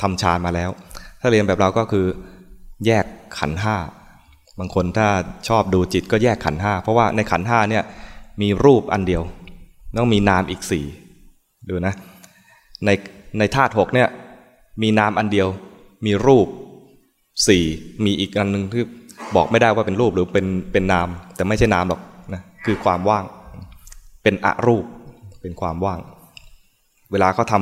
ทำฌานมาแล้ว ถ้าเรียนแบบเราก็คือแยกขันห้าบางคนถ้าชอบดูจิตก็แยกขันห้าเพราะว่าในขันห้าเนี่ยมีรูปอันเดียว ต้องมีนามอีกสี่ดูนะ ในในธาตุหกเนี่ยมีนามอันเดียว มีรูปสี่มีอีกอันหนึ่งที่บอกไม่ได้ว่าเป็นรูปหรือเป็นเป็นนาม แต่ไม่ใช่นามหรอก คือความว่าง เป็นอรูป เป็นความว่าง เวลาเขาท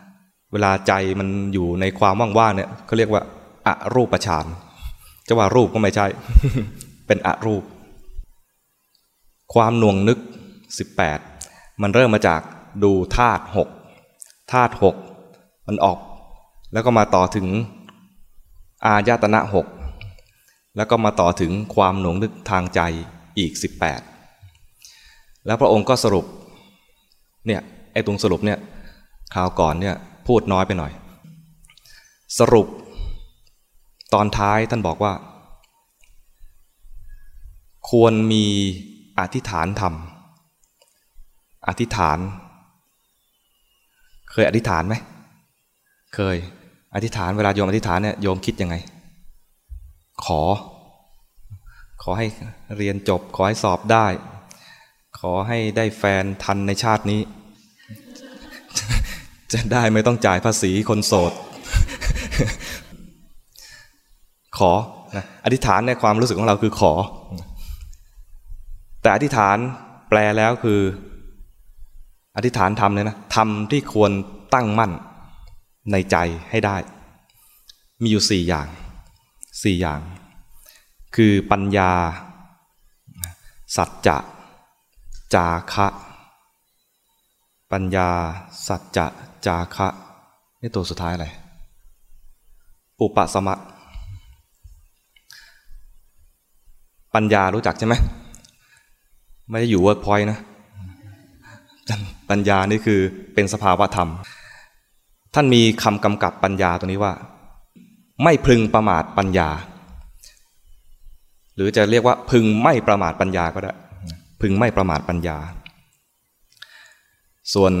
ำเวลาใจมันอยู่ในความว่างๆเนี่ยเขาเรียกว่าอรูปฌานจะว่ารูปก็ไม่ใช่ เป็นอรูป ความหน่วงนึก 18 มันเริ่มมาจากดูธาตุหกธาตุหกมันออก แล้วก็มาต่อถึงอายตนะหกแล้วก็มาต่อถึงความหน่วงนึกทางใจอีก 18 แล้วพระองค์ก็สรุปเนี่ยไอ้ตรงสรุปเนี่ยคราวก่อนเนี่ยพูดน้อยไปหน่อย สรุปตอนท้ายท่านบอกว่า ควรมีอธิษฐานธรรม อธิษฐาน เคยอธิษฐานไหม เคยอธิษฐานเวลาโยมอธิษฐานเนี่ยโยมคิดยังไง ขอ ขอให้เรียนจบ ขอให้สอบได้ ขอให้ได้แฟนทันในชาตินี้ จะได้ไม่ต้องจ่ายภาษีคนโสด ขอนะอธิษฐานในความรู้สึกของเราคือขอ แต่อธิษฐานแปลแล้วคือ อธิษฐานทำเลยนะทำที่ควรตั้งมั่นในใจให้ได้ มีอยู่สี่อย่างสี่อย่าง คือปัญญา สัจจะ จาคะ ปัญญา สัจจะจาคะนี่ตัวสุดท้ายอะไร อุปสมะ ปัญญารู้จักใช่ไหม ไม่ได้อยู่เวิร์กพอยต์นะ ปัญญานี่คือเป็นสภาวะธรรม ท่านมีคำกำกับปัญญาตัวนี้ว่า ไม่พึงประมาทปัญญา หรือจะเรียกว่าพึงไม่ประมาทปัญญาก็ได้ พึงไม่ประมาทปัญญา ส่วน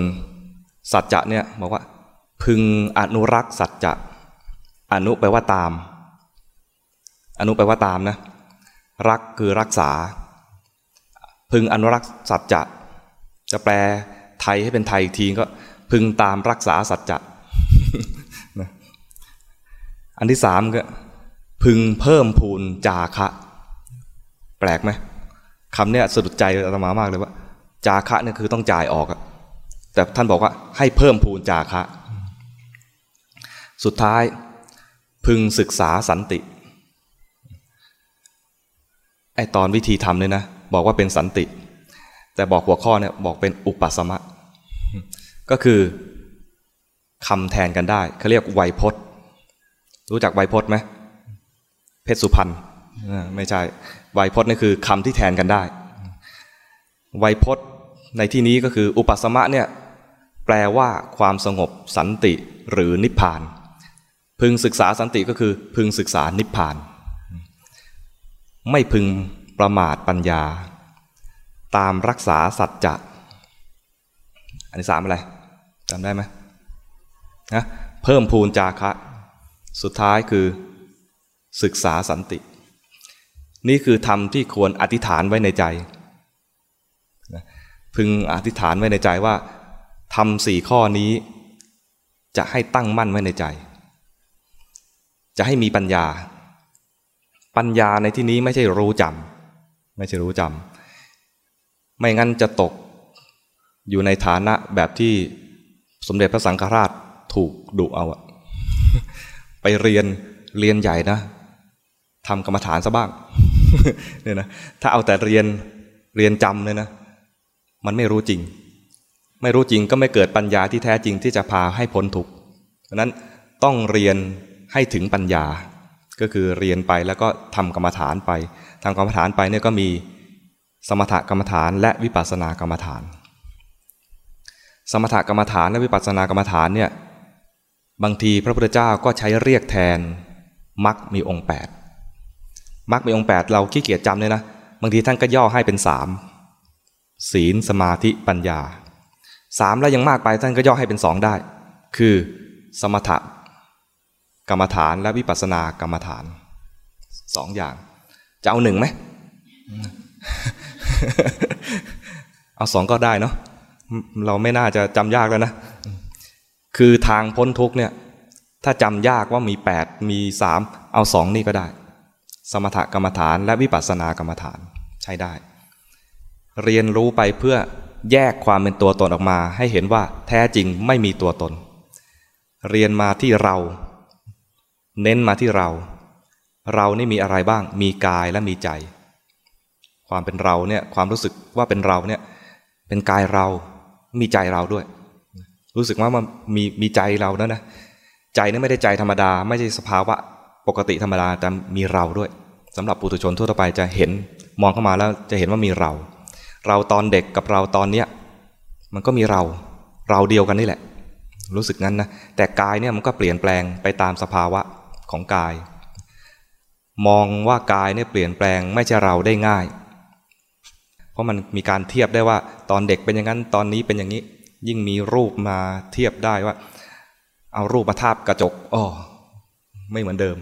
สัจจะเนี่ยบอกว่า พึงอนุรักษ์สัจจะอนุแปลว่าตาม อนุแปลว่าตามนะรักคือรักษา พึงอนุรักษ์สัจจะ จะแปลไทยให้เป็นไทยทีก็พึงตามรักษาสัจจะอันที่สามก็พึงเพิ่มพูนจาคะ แปลกไหม คำเนี้ยสะดุดใจอาตมามากเลยว่า จาคะเนี่ยคือต้องจ่ายออกอะแต่ท่านบอกว่าให้เพิ่มพูนจาคะ สุดท้ายพึงศึกษาสันติไอตอนวิธีทำเนี่ยนะบอกว่าเป็นสันติ แต่บอกหัวข้อเนี่ยบอกเป็นอุปสมะ ก็คือคำแทนกันได้เขาเรียกไวยพจน์ รู้จักไวยพจน์ไหมเพชรสุพรรณไม่ใช่ ไวยพจน์นี่คือคำที่แทนกันได้ ไวยพจน์ในที่นี้ก็คืออุปสมะเนี่ยแปลว่าความสงบสันติหรือนิพพาน พึงศึกษาสันติก็คือพึงศึกษานิพพาน ไม่พึงประมาทปัญญา ตามรักษาสัจจะอันที่สามอะไรจำได้ไหมนะเพิ่มพูนจาคะ สุดท้ายคือศึกษาสันติ นี่คือธรรมที่ควรอธิษฐานไว้ในใจ พึงอธิษฐานไว้ในใจว่าทำสี่ข้อนี้ จะให้ตั้งมั่นไว้ในใจ จะให้มีปัญญา ปัญญาในที่นี้ไม่ใช่รู้จำไม่ใช่รู้จำไม่งั้นจะตกอยู่ในฐานะแบบที่สมเด็จพระสังฆราชถูกดุเอาอะไปเรียนเรียนใหญ่นะทำกรรมฐานซะบ้าง เนี่ยนะถ้าเอาแต่เรียนเรียนจำเลยนะ มันไม่รู้จริง ไม่รู้จริงก็ไม่เกิดปัญญาที่แท้จริงที่จะพาให้พ้นทุกข์ดังนั้นต้องเรียนให้ถึงปัญญา ก็คือเรียนไปแล้วก็ทำกรรมฐานไปทำกรรมฐานไปเนี่ยก็มีสมถกรรมฐานและวิปัสสนากรรมฐาน สมถกรรมฐานและวิปัสสนากรรมฐานเนี่ยบางทีพระพุทธเจ้าก็ใช้เรียกแทนมรรคมีองค์ 8 มรรคมีองค์8เราขี้เกียจจำเลยนะ บางทีท่านก็ย่อให้เป็นสามศีลสมาธิปัญญาสามแล้วยังมากไปท่านก็ย่อให้เป็นสองได้ คือสมถกรรมฐานและวิปัสสนากรรมฐานสองอย่าง จะเอาหนึ่งไหมเอาสองก็ได้เนาะเราไม่น่าจะจำยากแล้วนะ คือทางพ้นทุกเนี่ย ถ้าจำยากว่ามี8มี3เอาสองนี่ก็ได้ สมถกรรมฐานและวิปัสสนากรรมฐานใช้ได้ เรียนรู้ไปเพื่อแยกความเป็นตัวตนออกมา ให้เห็นว่าแท้จริงไม่มีตัวตน เรียนมาที่เรา เน้นมาที่เรา เรานี่มีอะไรบ้าง มีกายและมีใจ ความเป็นเราเนี่ยความรู้สึกว่าเป็นเราเนี่ยเป็นกายเรามีใจเราด้วย รู้สึกว่ามันมีมีใจเราแล้วนะใจนี่ไม่ได้ใจธรรมดา ไม่ใช่สภาวะปกติธรรมดาแต่มีเราด้วย สำหรับปุถุชนทั่วไปจะเห็นมองเข้ามาแล้วจะเห็นว่ามีเรา เราตอนเด็กกับเราตอนเนี้ยมันก็มีเราเราเดียวกันนี่แหละ รู้สึกงั้นนะแต่กายเนี่ยมันก็เปลี่ยนแปลงไปตามสภาวะของกาย มองว่ากายเนี่ยเปลี่ยนแปลงไม่ใช่เราได้ง่าย เพราะมันมีการเทียบได้ว่า ตอนเด็กเป็นอย่างนั้นตอนนี้เป็นอย่างนี้ ยิ่งมีรูปมาเทียบได้ว่า เอารูปมาทาบกระจกอ๋อไม่เหมือนเดิม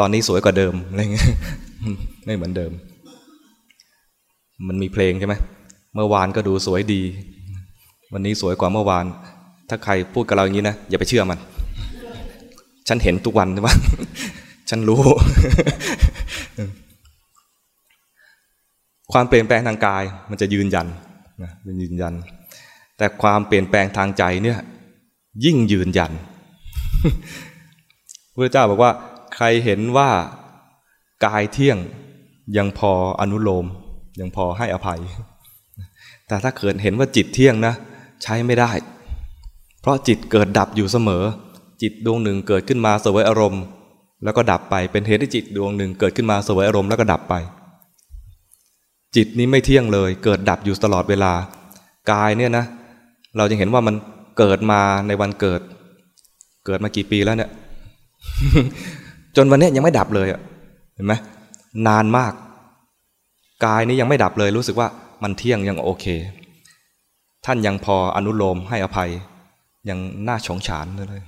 ตอนนี้สวยกว่าเดิมอะไรเงี้ยไม่เหมือนเดิม มันมีเพลงใช่ไหมเมื่อวานก็ดูสวยดี วันนี้สวยกว่าเมื่อวาน ถ้าใครพูดกับเราอย่างนี้นะอย่าไปเชื่อมัน ฉันเห็นทุกวันใช่ไหมฉันรู้ ความเปลี่ยนแปลงทางกาย มันจะยืนยันนะเป็นยืนยัน แต่ความเปลี่ยนแปลงทางใจเนี่ย ยิ่งยืนยันพระเจ้าบอกว่า ใครเห็นว่ากายเที่ยงยังพออนุโลม ยังพอให้อภัย แต่ถ้าเกิดเห็นว่าจิตเที่ยงนะ ใช้ไม่ได้ เพราะจิตเกิดดับอยู่เสมอ จิตดวงหนึ่งเกิดขึ้นมาสวยอารมณ์ แล้วก็ดับไปเป็นเหตุที่จิตดวงหนึ่งเกิดขึ้นมาสวยอารมณ์แล้วก็ดับไป จิตนี้ไม่เที่ยงเลย เกิดดับอยู่ตลอดเวลากายเนี่ยนะ เราจะเห็นว่ามันเกิดมาในวันเกิด เกิดมากี่ปีแล้วเนี่ย จนวันนี้ยังไม่ดับเลยเห็นไหมนานมาก กายนี้ยังไม่ดับเลยรู้สึกว่ามันเที่ยงยังโอเค ท่านยังพออนุโลมให้อภัย ยังน่าชงฉานเลย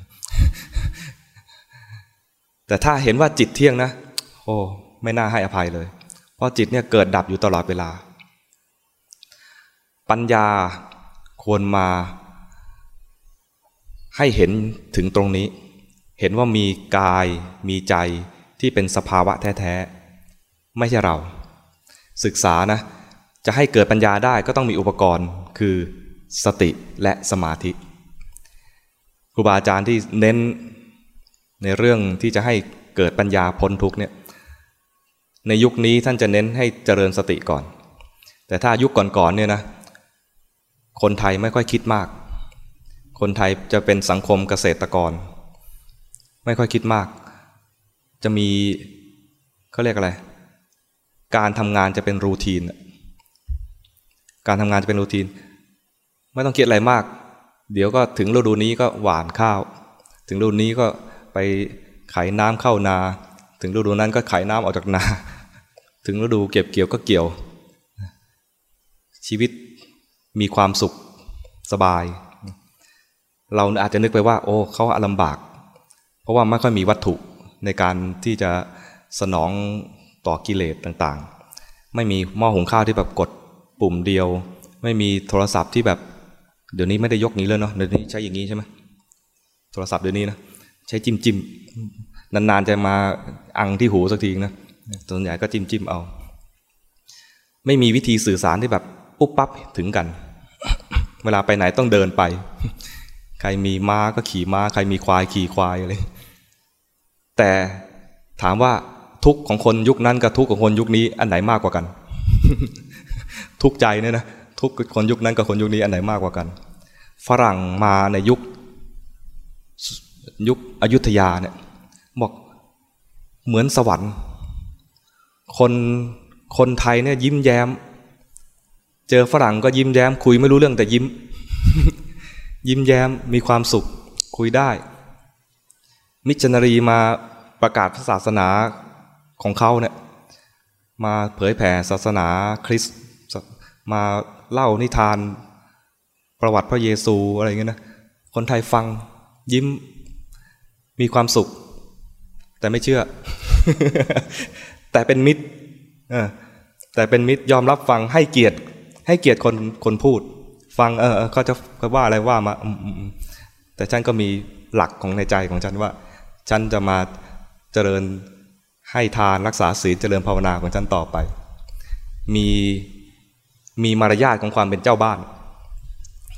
แต่ถ้าเห็นว่าจิตเที่ยงนะ โอ้ไม่น่าให้อภัยเลย เพราะจิตเนี่ยเกิดดับอยู่ตลอดเวลา ปัญญาควรมาให้เห็นถึงตรงนี้ เห็นว่ามีกายมีใจที่เป็นสภาวะแท้ๆ ไม่ใช่เรา ศึกษานะ จะให้เกิดปัญญาได้ก็ต้องมีอุปกรณ์คือสติและสมาธิ ครูบาอาจารย์ที่เน้นในเรื่องที่จะให้เกิดปัญญาพ้นทุกเนี่ยในยุคนี้ท่านจะเน้นให้เจริญสติก่อน แต่ถ้ายุคก่อนๆเนี่ยนะคนไทยไม่ค่อยคิดมาก คนไทยจะเป็นสังคมเกษตรกร ไม่ค่อยคิดมาก จะมีเขาเรียกอะไร การทำงานจะเป็นรูทีน การทำงานจะเป็นรูทีน ไม่ต้องคิดอะไรมาก เดี๋ยวก็ถึงฤดูนี้ก็หวานข้าว ถึงฤดูนี้ก็ไปไขน้ำเข้านา ถึงฤดูนั้นก็ไขน้ำออกจากนา ถึงฤดูเก็บเกี่ยวก็เกี่ยว ชีวิตมีความสุขสบาย เราอาจจะนึกไปว่า โอ้เขาลำบาก เพราะว่าไม่ค่อยมีวัตถุในการที่จะสนองต่อกิเลสต่างๆ ไม่มีหม้อหุงข้าวที่แบบกดปุ่มเดียว ไม่มีโทรศัพท์ที่แบบ เดี๋ยวนี้ไม่ได้ยกนี้เลยเนาะเดี๋ยวนี้ใช้อย่างนี้ใช่ไหมโทรศัพท์เดี๋ยวนี้นะใช้จิ้มจิ้มนานๆจะมาอังที่หูสักทีนะส่วนใหญ่ก็จิ้มจิ้มเอา ไม่มีวิธีสื่อสารที่แบบปุ๊บปั๊บถึงกัน เวลาไปไหนต้องเดินไป ใครมีม้าก็ขี่ม้า ใครมีควายขี่ควายอะไรแต่ถามว่าทุกของคนยุคนั้นกับทุกของคนยุคนี้อันไหนมากกว่ากัน ทุกใจเนี่ยนะทุกคนยุคนั้นกับคนยุคนี้อันไหนมากกว่ากัน ฝรั่งมาในยุคยุคอยุธยาเนี่ยบอกเหมือนสวรรค์ คนคนไทยเนี่ยยิ้มแย้ม เจอฝรั่งก็ยิ้มแย้ม คุยไม่รู้เรื่องแต่ยิ้ม ยิ้มแย้มมีความสุขคุยได้ มิชนารีมาประกาศศาสนาของเขาเนี่ยมาเผยแผ่ศาสนาคริสต์มาเล่านิทานประวัติพระเยซูอะไรเงี้ยนะคนไทยฟังยิ้มมีความสุข แต่ไม่เชื่อ แต่เป็นมิตรแต่เป็นมิตรยอมรับฟังให้เกียรติให้เกียรติคนคนพูด ฟังเออเขาจะว่าอะไรว่ามาแต่ฉันก็มีหลักของในใจของฉันว่า ฉันจะมาเจริญให้ทานรักษาศีลเจริญภาวนาของฉันต่อไป มีมีมารยาทของความเป็นเจ้าบ้าน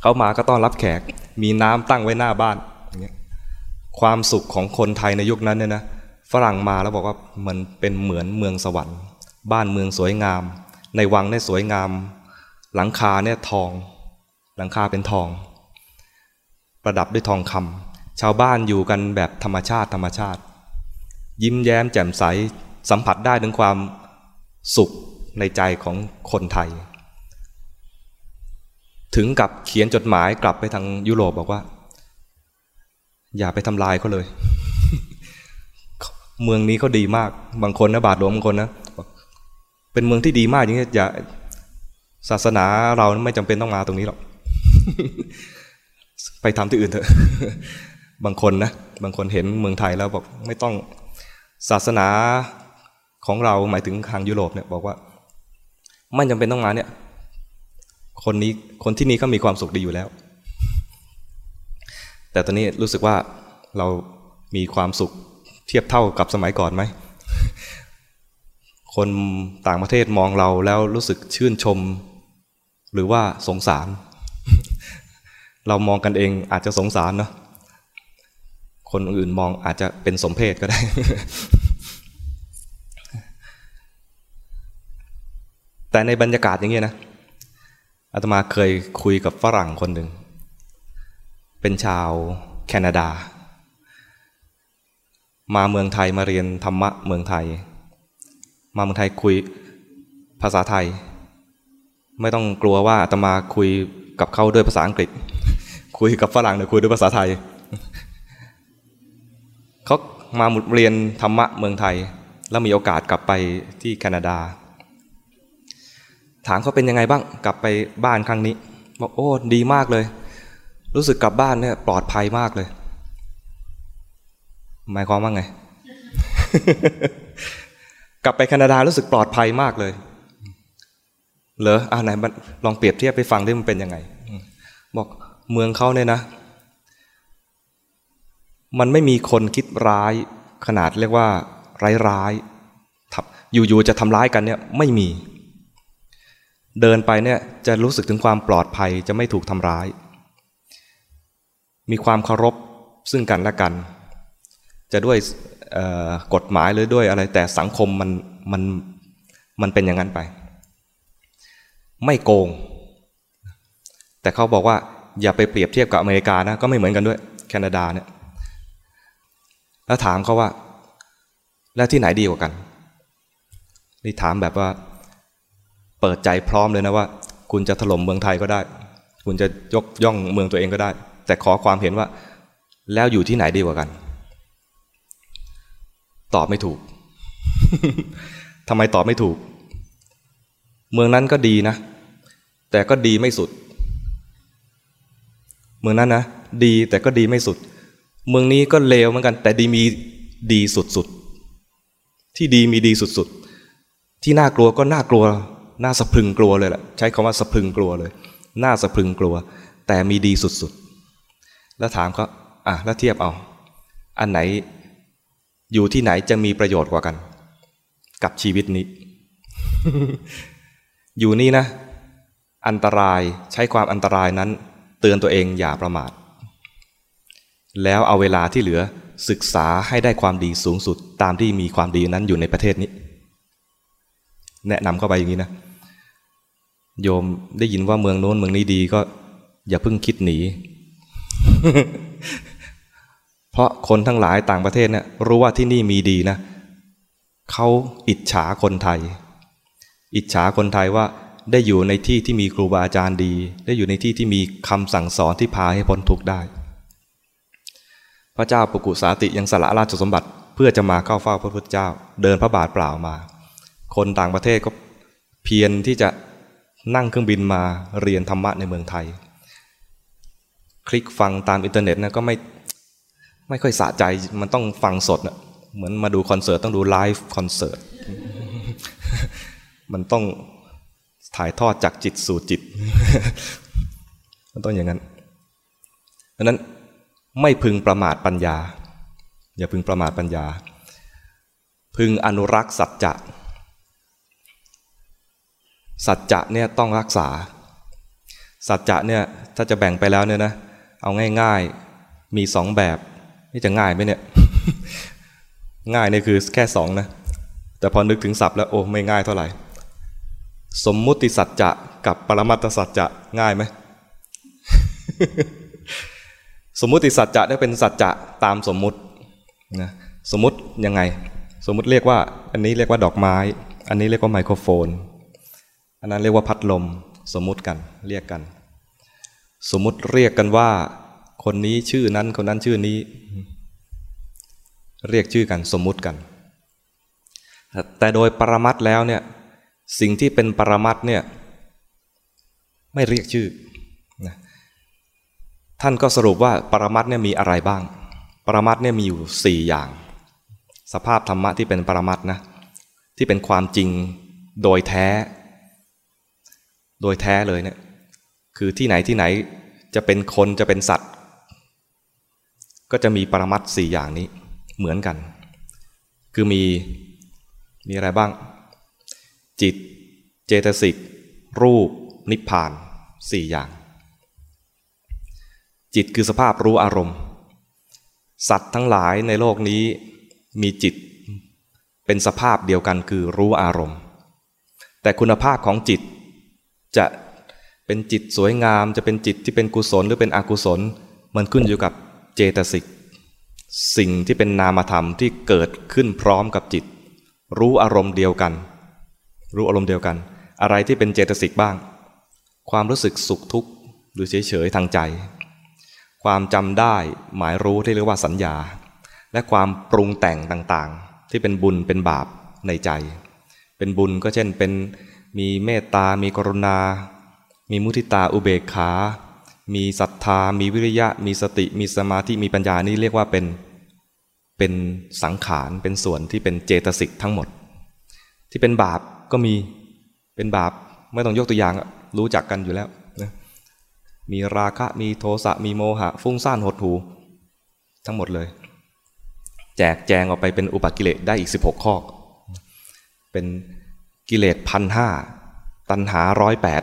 เขามาก็ต้อนรับแขก มีน้ำตั้งไว้หน้าบ้านอย่างเงี้ยความสุขของคนไทยในยุคนั้นเนี่ยนะฝรั่งมาแล้วบอกว่ามันเป็นเหมือนเมืองสวรรค์ บ้านเมืองสวยงาม ในวังเนี่ยสวยงาม หลังคาเนี่ยทอง หลังคาเป็นทอง ประดับด้วยทองคำชาวบ้านอยู่กันแบบธรรมชาติธรรมชาติ ยิ้มแย้มแจ่มใสสัมผัสได้ถึงความสุขในใจของคนไทย ถึงกับเขียนจดหมายกลับไปทางยุโรปบอกว่า อย่าไปทำลายเขาเลย เมืองนี้เขาดีมาก บางคนนะบาทหลวงบางคนนะเป็นเมืองที่ดีมากอย่างนี้อย่าศาสนาเราไม่จำเป็นต้องมาตรงนี้หรอก ไปทำที่อื่นเถอะ บางคนนะ บางคนเห็นเมืองไทยแล้วบอกไม่ต้องศาสนาของเราหมายถึงทางยุโรปเนี่ยบอกว่าไม่จำเป็นต้องมาเนี่ย คนนี้คนที่นี่ก็มีความสุขดีอยู่แล้ว แต่ตอนนี้รู้สึกว่าเรามีความสุขเทียบเท่ากับสมัยก่อนไหม คนต่างประเทศมองเราแล้วรู้สึกชื่นชม หรือว่าสงสาร เรามองกันเองอาจจะสงสารเนาะคนอื่นมองอาจจะเป็นสมเพศก็ได้ แต่ในบรรยากาศอย่างเงี้ยนะอาตมาเคยคุยกับฝรั่งคนหนึ่ง เป็นชาวแคนาดา มาเมืองไทยมาเรียนธรรมะเมืองไทย มาเมืองไทยคุยภาษาไทย ไม่ต้องกลัวว่าจะมาคุยกับเขาด้วยภาษาอังกฤษ คุยกับฝรั่งหรือคุยด้วยภาษาไทยเขามาเรียนธรรมะเมืองไทย แล้วมีโอกาสกลับไปที่แคนาดา ถามเขาเป็นยังไงบ้างกลับไปบ้านครั้งนี้บอกโอ้ดีมากเลย รู้สึกกลับบ้านเนี่ยปลอดภัยมากเลย หมายความว่าไง กลับไปแคนาดารู้สึกปลอดภัยมากเลยเหรออ่าไหนลองเปรียบเทียบไปฟังที่มันเป็นยังไง บอก เมืองเขาเนี่ยนะ มันไม่มีคนคิดร้ายขนาดเรียกว่า ร้ายร้ายอยู่ๆจะทำร้ายกันเนี่ยไม่มี เดินไปเนี่ยจะรู้สึกถึงความปลอดภัยจะไม่ถูกทำร้าย มีความเคารพซึ่งกันและกัน จะด้วยกฎหมายหรือด้วยอะไรแต่สังคมมันมันมันเป็นอย่างนั้นไป ไม่โกง แต่เขาบอกว่า อย่าไปเปรียบเทียบกับอเมริกานะก็ไม่เหมือนกันด้วย แคนาดาเนี่ยแล้วถามเขาว่า แล้วที่ไหนดีกว่ากันนี่ถามแบบว่า เปิดใจพร้อมเลยนะว่า คุณจะถล่มเมืองไทยก็ได้ คุณจะยกย่องเมืองตัวเองก็ได้ แต่ขอความเห็นว่า แล้วอยู่ที่ไหนดีกว่ากัน ตอบไม่ถูกทำไมตอบไม่ถูก เมืองนั้นก็ดีนะ แต่ก็ดีไม่สุด เมืองนั้นนะดีแต่ก็ดีไม่สุด เมืองนี้ก็เลวเหมือนกัน แต่ดีมีดีสุดๆที่ดีมีดีสุดๆที่น่ากลัวก็น่ากลัวน่าสะพึงกลัวเลยแหละใช้คำว่าสะพึงกลัวเลยน่าสะพึงกลัว แต่มีดีสุดๆแล้วถามเขาอะแล้วเทียบเอา อันไหนอยู่ที่ไหนจะมีประโยชน์กว่ากัน กับชีวิตนี้ อยู่นี่นะ อันตรายใช้ความอันตรายนั้น เตือนตัวเองอย่าประมาท แล้วเอาเวลาที่เหลือศึกษาให้ได้ความดีสูงสุดตามที่มีความดีนั้นอยู่ในประเทศนี้ แนะนำเข้าไปอย่างนี้นะ โยมได้ยินว่าเมืองโน้นเมืองนี้ดีก็ อย่าเพิ่งคิดหนี เพราะคนทั้งหลายต่างประเทศเนี่ยรู้ว่าที่นี่มีดีนะเขาอิจฉาคนไทย อิจฉาคนไทยว่า ได้อยู่ในที่ที่มีครูบาอาจารย์ดี ได้อยู่ในที่ที่มีคำสั่งสอนที่พาให้พ้นทุกข์ได้ พระเจ้าปุกุสาติยังสละราชสมบัติ เพื่อจะมาเข้าเฝ้าพระพุทธเจ้า เดินพระบาทเปล่ามา คนต่างประเทศก็เพียรที่จะนั่งเครื่องบินมาเรียนธรรมะในเมืองไทย คลิกฟังตามอินเทอร์เน็ตนะก็ไม่ไม่ค่อยสะใจมันต้องฟังสดนะเหมือนมาดูคอนเสิร์ตต้องดู live concertมันต้อง ถ่ายทอดจากจิตสู่จิต มันต้องอย่างนั้นดังนั้นไม่พึงประมาทปัญญา อย่าพึงประมาทปัญญา พึงอนุรักษ์สัจจะสัจจะเนี่ยต้องรักษา สัจจะเนี่ยถ้าจะแบ่งไปแล้วเนี่ยนะเอาง่าย ๆมีสองแบบนี่จะง่ายไหมเนี่ย ง่ายเนี่ยคือแค่สองนะแต่พอนึกถึงศัพท์แล้วโอ้ไม่ง่ายเท่าไหร่ สมมุติสัจจะกับปรมัตสัจจะง่ายไหม สมมุติสัจจะได้เป็นสัจจะตามสมมุตินะสมมุติยังไง สมมุติเรียกว่า อันนี้เรียกว่าดอกไม้ อันนี้เรียกว่าไมโครโฟน อันนั้นเรียกว่าพัดลม สมมุติกันเรียกกัน สมมุติเรียกกันว่า คนนี้ชื่อนั้นคนนั้นชื่อนี้ เรียกชื่อกันสมมุติกัน แต่โดยปรมัตแล้วเนี่ย สิ่งที่เป็นปรมัตเนี่ยไม่เรียกชื่อนะท่านก็สรุปว่าปรมัตเนี่ยมีอะไรบ้าง ปรมัตเนี่ยมีอยู่สี่อย่าง สภาพธรรมะที่เป็นปรมัตนะที่เป็นความจริงโดยแท้ โดยแท้เลยเนี่ยคือที่ไหนที่ไหนจะเป็นคนจะเป็นสัตว์ ก็จะมีปรมัตสี่อย่างนี้เหมือนกัน คือมีมีอะไรบ้าง จิต เจตสิก รูป นิพพานสี่อย่าง จิตคือสภาพรู้อารมณ์ สัตว์ทั้งหลายในโลกนี้มีจิต เป็นสภาพเดียวกันคือรู้อารมณ์ แต่คุณภาพของจิตจะเป็นจิตสวยงาม จะเป็นจิตที่เป็นกุศลหรือเป็นอกุศล มันขึ้นอยู่กับเจตสิกสิ่งที่เป็นนามธรรมที่เกิดขึ้นพร้อมกับจิต รู้อารมณ์เดียวกัน รู้อารมณ์เดียวกัน อะไรที่เป็นเจตสิกบ้าง ความรู้สึกสุขทุกข์หรือเฉยเฉยทางใจ ความจำได้หมายรู้ที่เรียกว่าสัญญา และความปรุงแต่งต่างๆ ที่เป็นบุญเป็นบาปในใจ เป็นบุญก็เช่นเป็นมีเมตตา มีกรุณา มีมุทิตาอุเบกขา มีศรัทธา มีวิริยะ มีสติ มีสมาธิ มีปัญญา นี่เรียกว่าเป็น เป็นสังขาร เป็นส่วนที่เป็นเจตสิกทั้งหมด ที่เป็นบาป ก็มีเป็นบาปไม่ต้องยกตัวอย่างรู้จักกันอยู่แล้วนะมีราคะมีโทสะมีโมหะ ฟุ้งซ่านหดหูทั้งหมดเลย แจกแจงออกไปเป็นอุปกิเลสได้อีก 16 ข้อ เป็นกิเลสพันห้าตัณหาร้อยแปด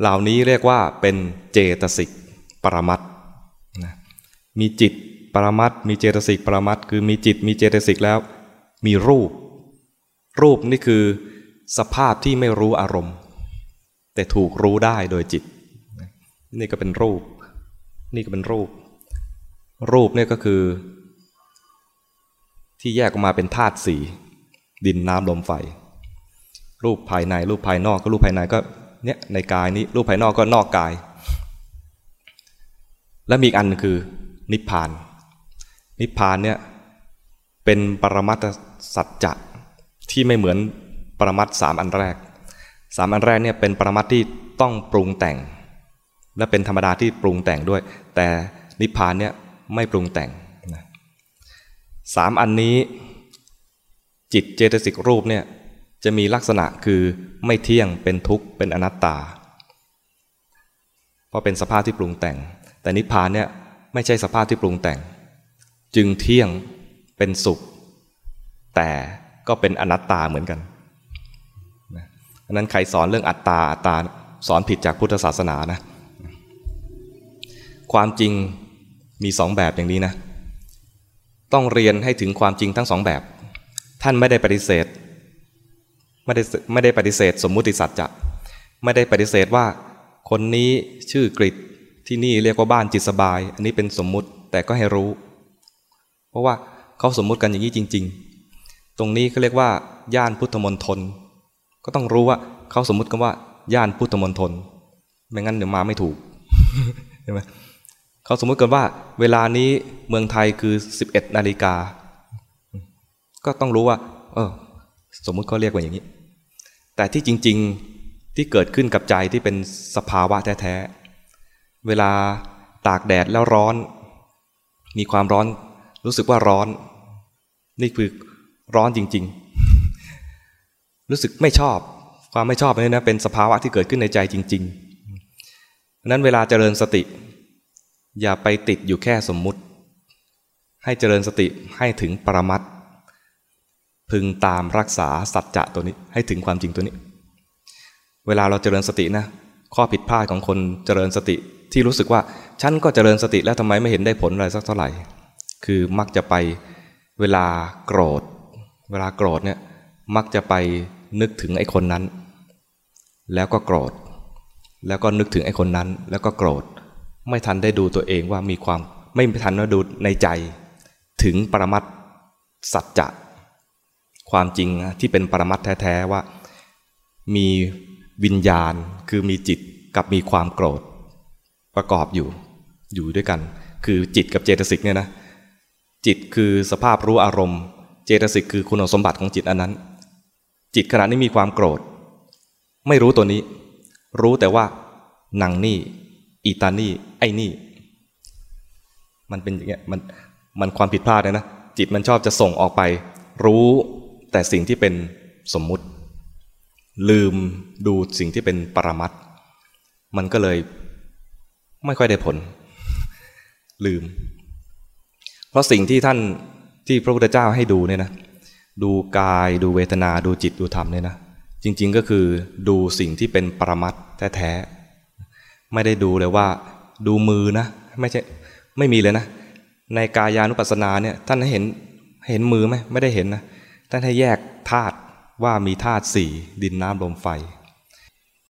เหล่านี้เรียกว่าเป็นเจตสิกปรมัตนะมีจิตปรมัตมีเจตสิกปรมัตคือมีจิตมีเจตสิกแล้ว มีรูป รูปนี่คือสภาพที่ไม่รู้อารมณ์ แต่ถูกรู้ได้โดยจิต นี่ก็เป็นรูป นี่ก็เป็นรูป รูปเนี่ยก็คือ ที่แยกออกมาเป็นธาตุสีดินน้ำลมไฟ รูปภายใน รูปภายนอกก็รูปภายในก็เนี่ยในกายนี้รูปภายนอกก็นอกกาย และมีอีกอันคือ นิพพาน นิพพานเนี่ยเป็นปรมัตสัจจะ ที่ไม่เหมือนปรมัตสามอันแรกสามอันแรกเนี่ยเป็นปรมัตที่ต้องปรุงแต่ง และเป็นธรรมดาที่ปรุงแต่งด้วย แต่นิพพานเนี่ยไม่ปรุงแต่งนะสามอันนี้จิตเจตสิกรูปเนี่ยจะมีลักษณะคือไม่เที่ยงเป็นทุกข์เป็นอนัตตา เพราะเป็นสภาพที่ปรุงแต่ง แต่นิพพานเนี่ยไม่ใช่สภาพที่ปรุงแต่ง จึงเที่ยงเป็นสุข แต่ ก็เป็นอนัตตาเหมือนกันอันนั้นใครสอนเรื่องอัตตาอัตตาสอนผิดจากพุทธศาสนานะความจริงมีสองแบบอย่างนี้นะ ต้องเรียนให้ถึงความจริงทั้งสองแบบ ท่านไม่ได้ปฏิเสธไม่ได้ไม่ได้ปฏิเสธ สมมุติสัจจะไม่ได้ปฏิเสธว่า คนนี้ชื่อกริดที่นี่เรียกว่าบ้านจิตสบาย อันนี้เป็นสมมุติแต่ก็ให้รู้ เพราะว่าเขาสมมุติกันอย่างนี้จริง ๆ ตรงนี้เขาเรียกว่า ย่านพุทธมณฑลก็ต้องรู้ว่าเขาสมมุติกันว่า ย่านพุทธมณฑลไม่งั้นเดี๋ยวมาไม่ถูกใช่ไหมเขาสมมุติกันว่า เวลานี้เมืองไทยคือ 11นาฬิกาก็ต้องรู้ว่า เออ สมมุติเขาเรียกว่าอย่างนี้ แต่ที่จริง ๆที่เกิดขึ้นกับใจที่เป็นสภาวะแท้ๆเวลาตากแดดแล้วร้อน มีความร้อนรู้สึกว่าร้อน นี่คือ ร้อนจริง ๆ รู้สึกไม่ชอบ ความไม่ชอบนี่นะเป็นสภาวะที่เกิดขึ้นในใจจริงๆนั้นเวลาเจริญสติ อย่าไปติดอยู่แค่สมมุติ ให้เจริญสติให้ถึงปรมัตพึงตามรักษาสัจจะตัวนี้ให้ถึงความจริงตัวนี้ เวลาเราเจริญสตินะข้อผิดพลาดของคนเจริญสติ ที่รู้สึกว่าฉันก็เจริญสติแล้วทำไมไม่เห็นได้ผลอะไรสักเท่าไหร่ คือมักจะไปเวลาโกรธ เวลาโกรธเนี่ยมักจะไปนึกถึงไอ้คนนั้น แล้วก็โกรธ แล้วก็นึกถึงไอ้คนนั้น แล้วก็โกรธ ไม่ทันได้ดูตัวเองว่ามีความไม่ทันได้ดูในใจ ถึงปรมัตสัจจะความจริงที่เป็นปรมัตแท้ๆว่า มีวิญญาณคือมีจิตกับมีความโกรธ ประกอบอยู่อยู่ด้วยกัน คือจิตกับเจตสิกเนี่ยนะจิตคือสภาพรู้อารมณ์ เจตสิกคือคุณสมบัติของจิตอันนั้น จิตขณะนี้มีความโกรธ ไม่รู้ตัวนี้ รู้แต่ว่านังนี่ อีตานี่ ไอ้นี่ มันเป็นอย่างเงี้ยมันมันความผิดพลาดเลยนะจิตมันชอบจะส่งออกไป รู้แต่สิ่งที่เป็นสมมุติ ลืมดูสิ่งที่เป็นปรมัตมันก็เลยไม่ค่อยได้ผล ลืม เพราะสิ่งที่ท่าน ที่พระพุทธเจ้าให้ดูเนี่ยนะดูกายดูเวทนาดูจิตดูธรรมเนี่ยนะจริงๆก็คือดูสิ่งที่เป็นปรมัตแท้ๆไม่ได้ดูเลยว่า ดูมือนะไม่ใช่ไม่มีเลยนะ ในกายานุปัสสนาเนี่ยท่านเห็นเห็นมือไหมไม่ได้เห็นนะท่านให้แยกธาตุว่ามีธาตุสี่ดินน้ำลมไฟ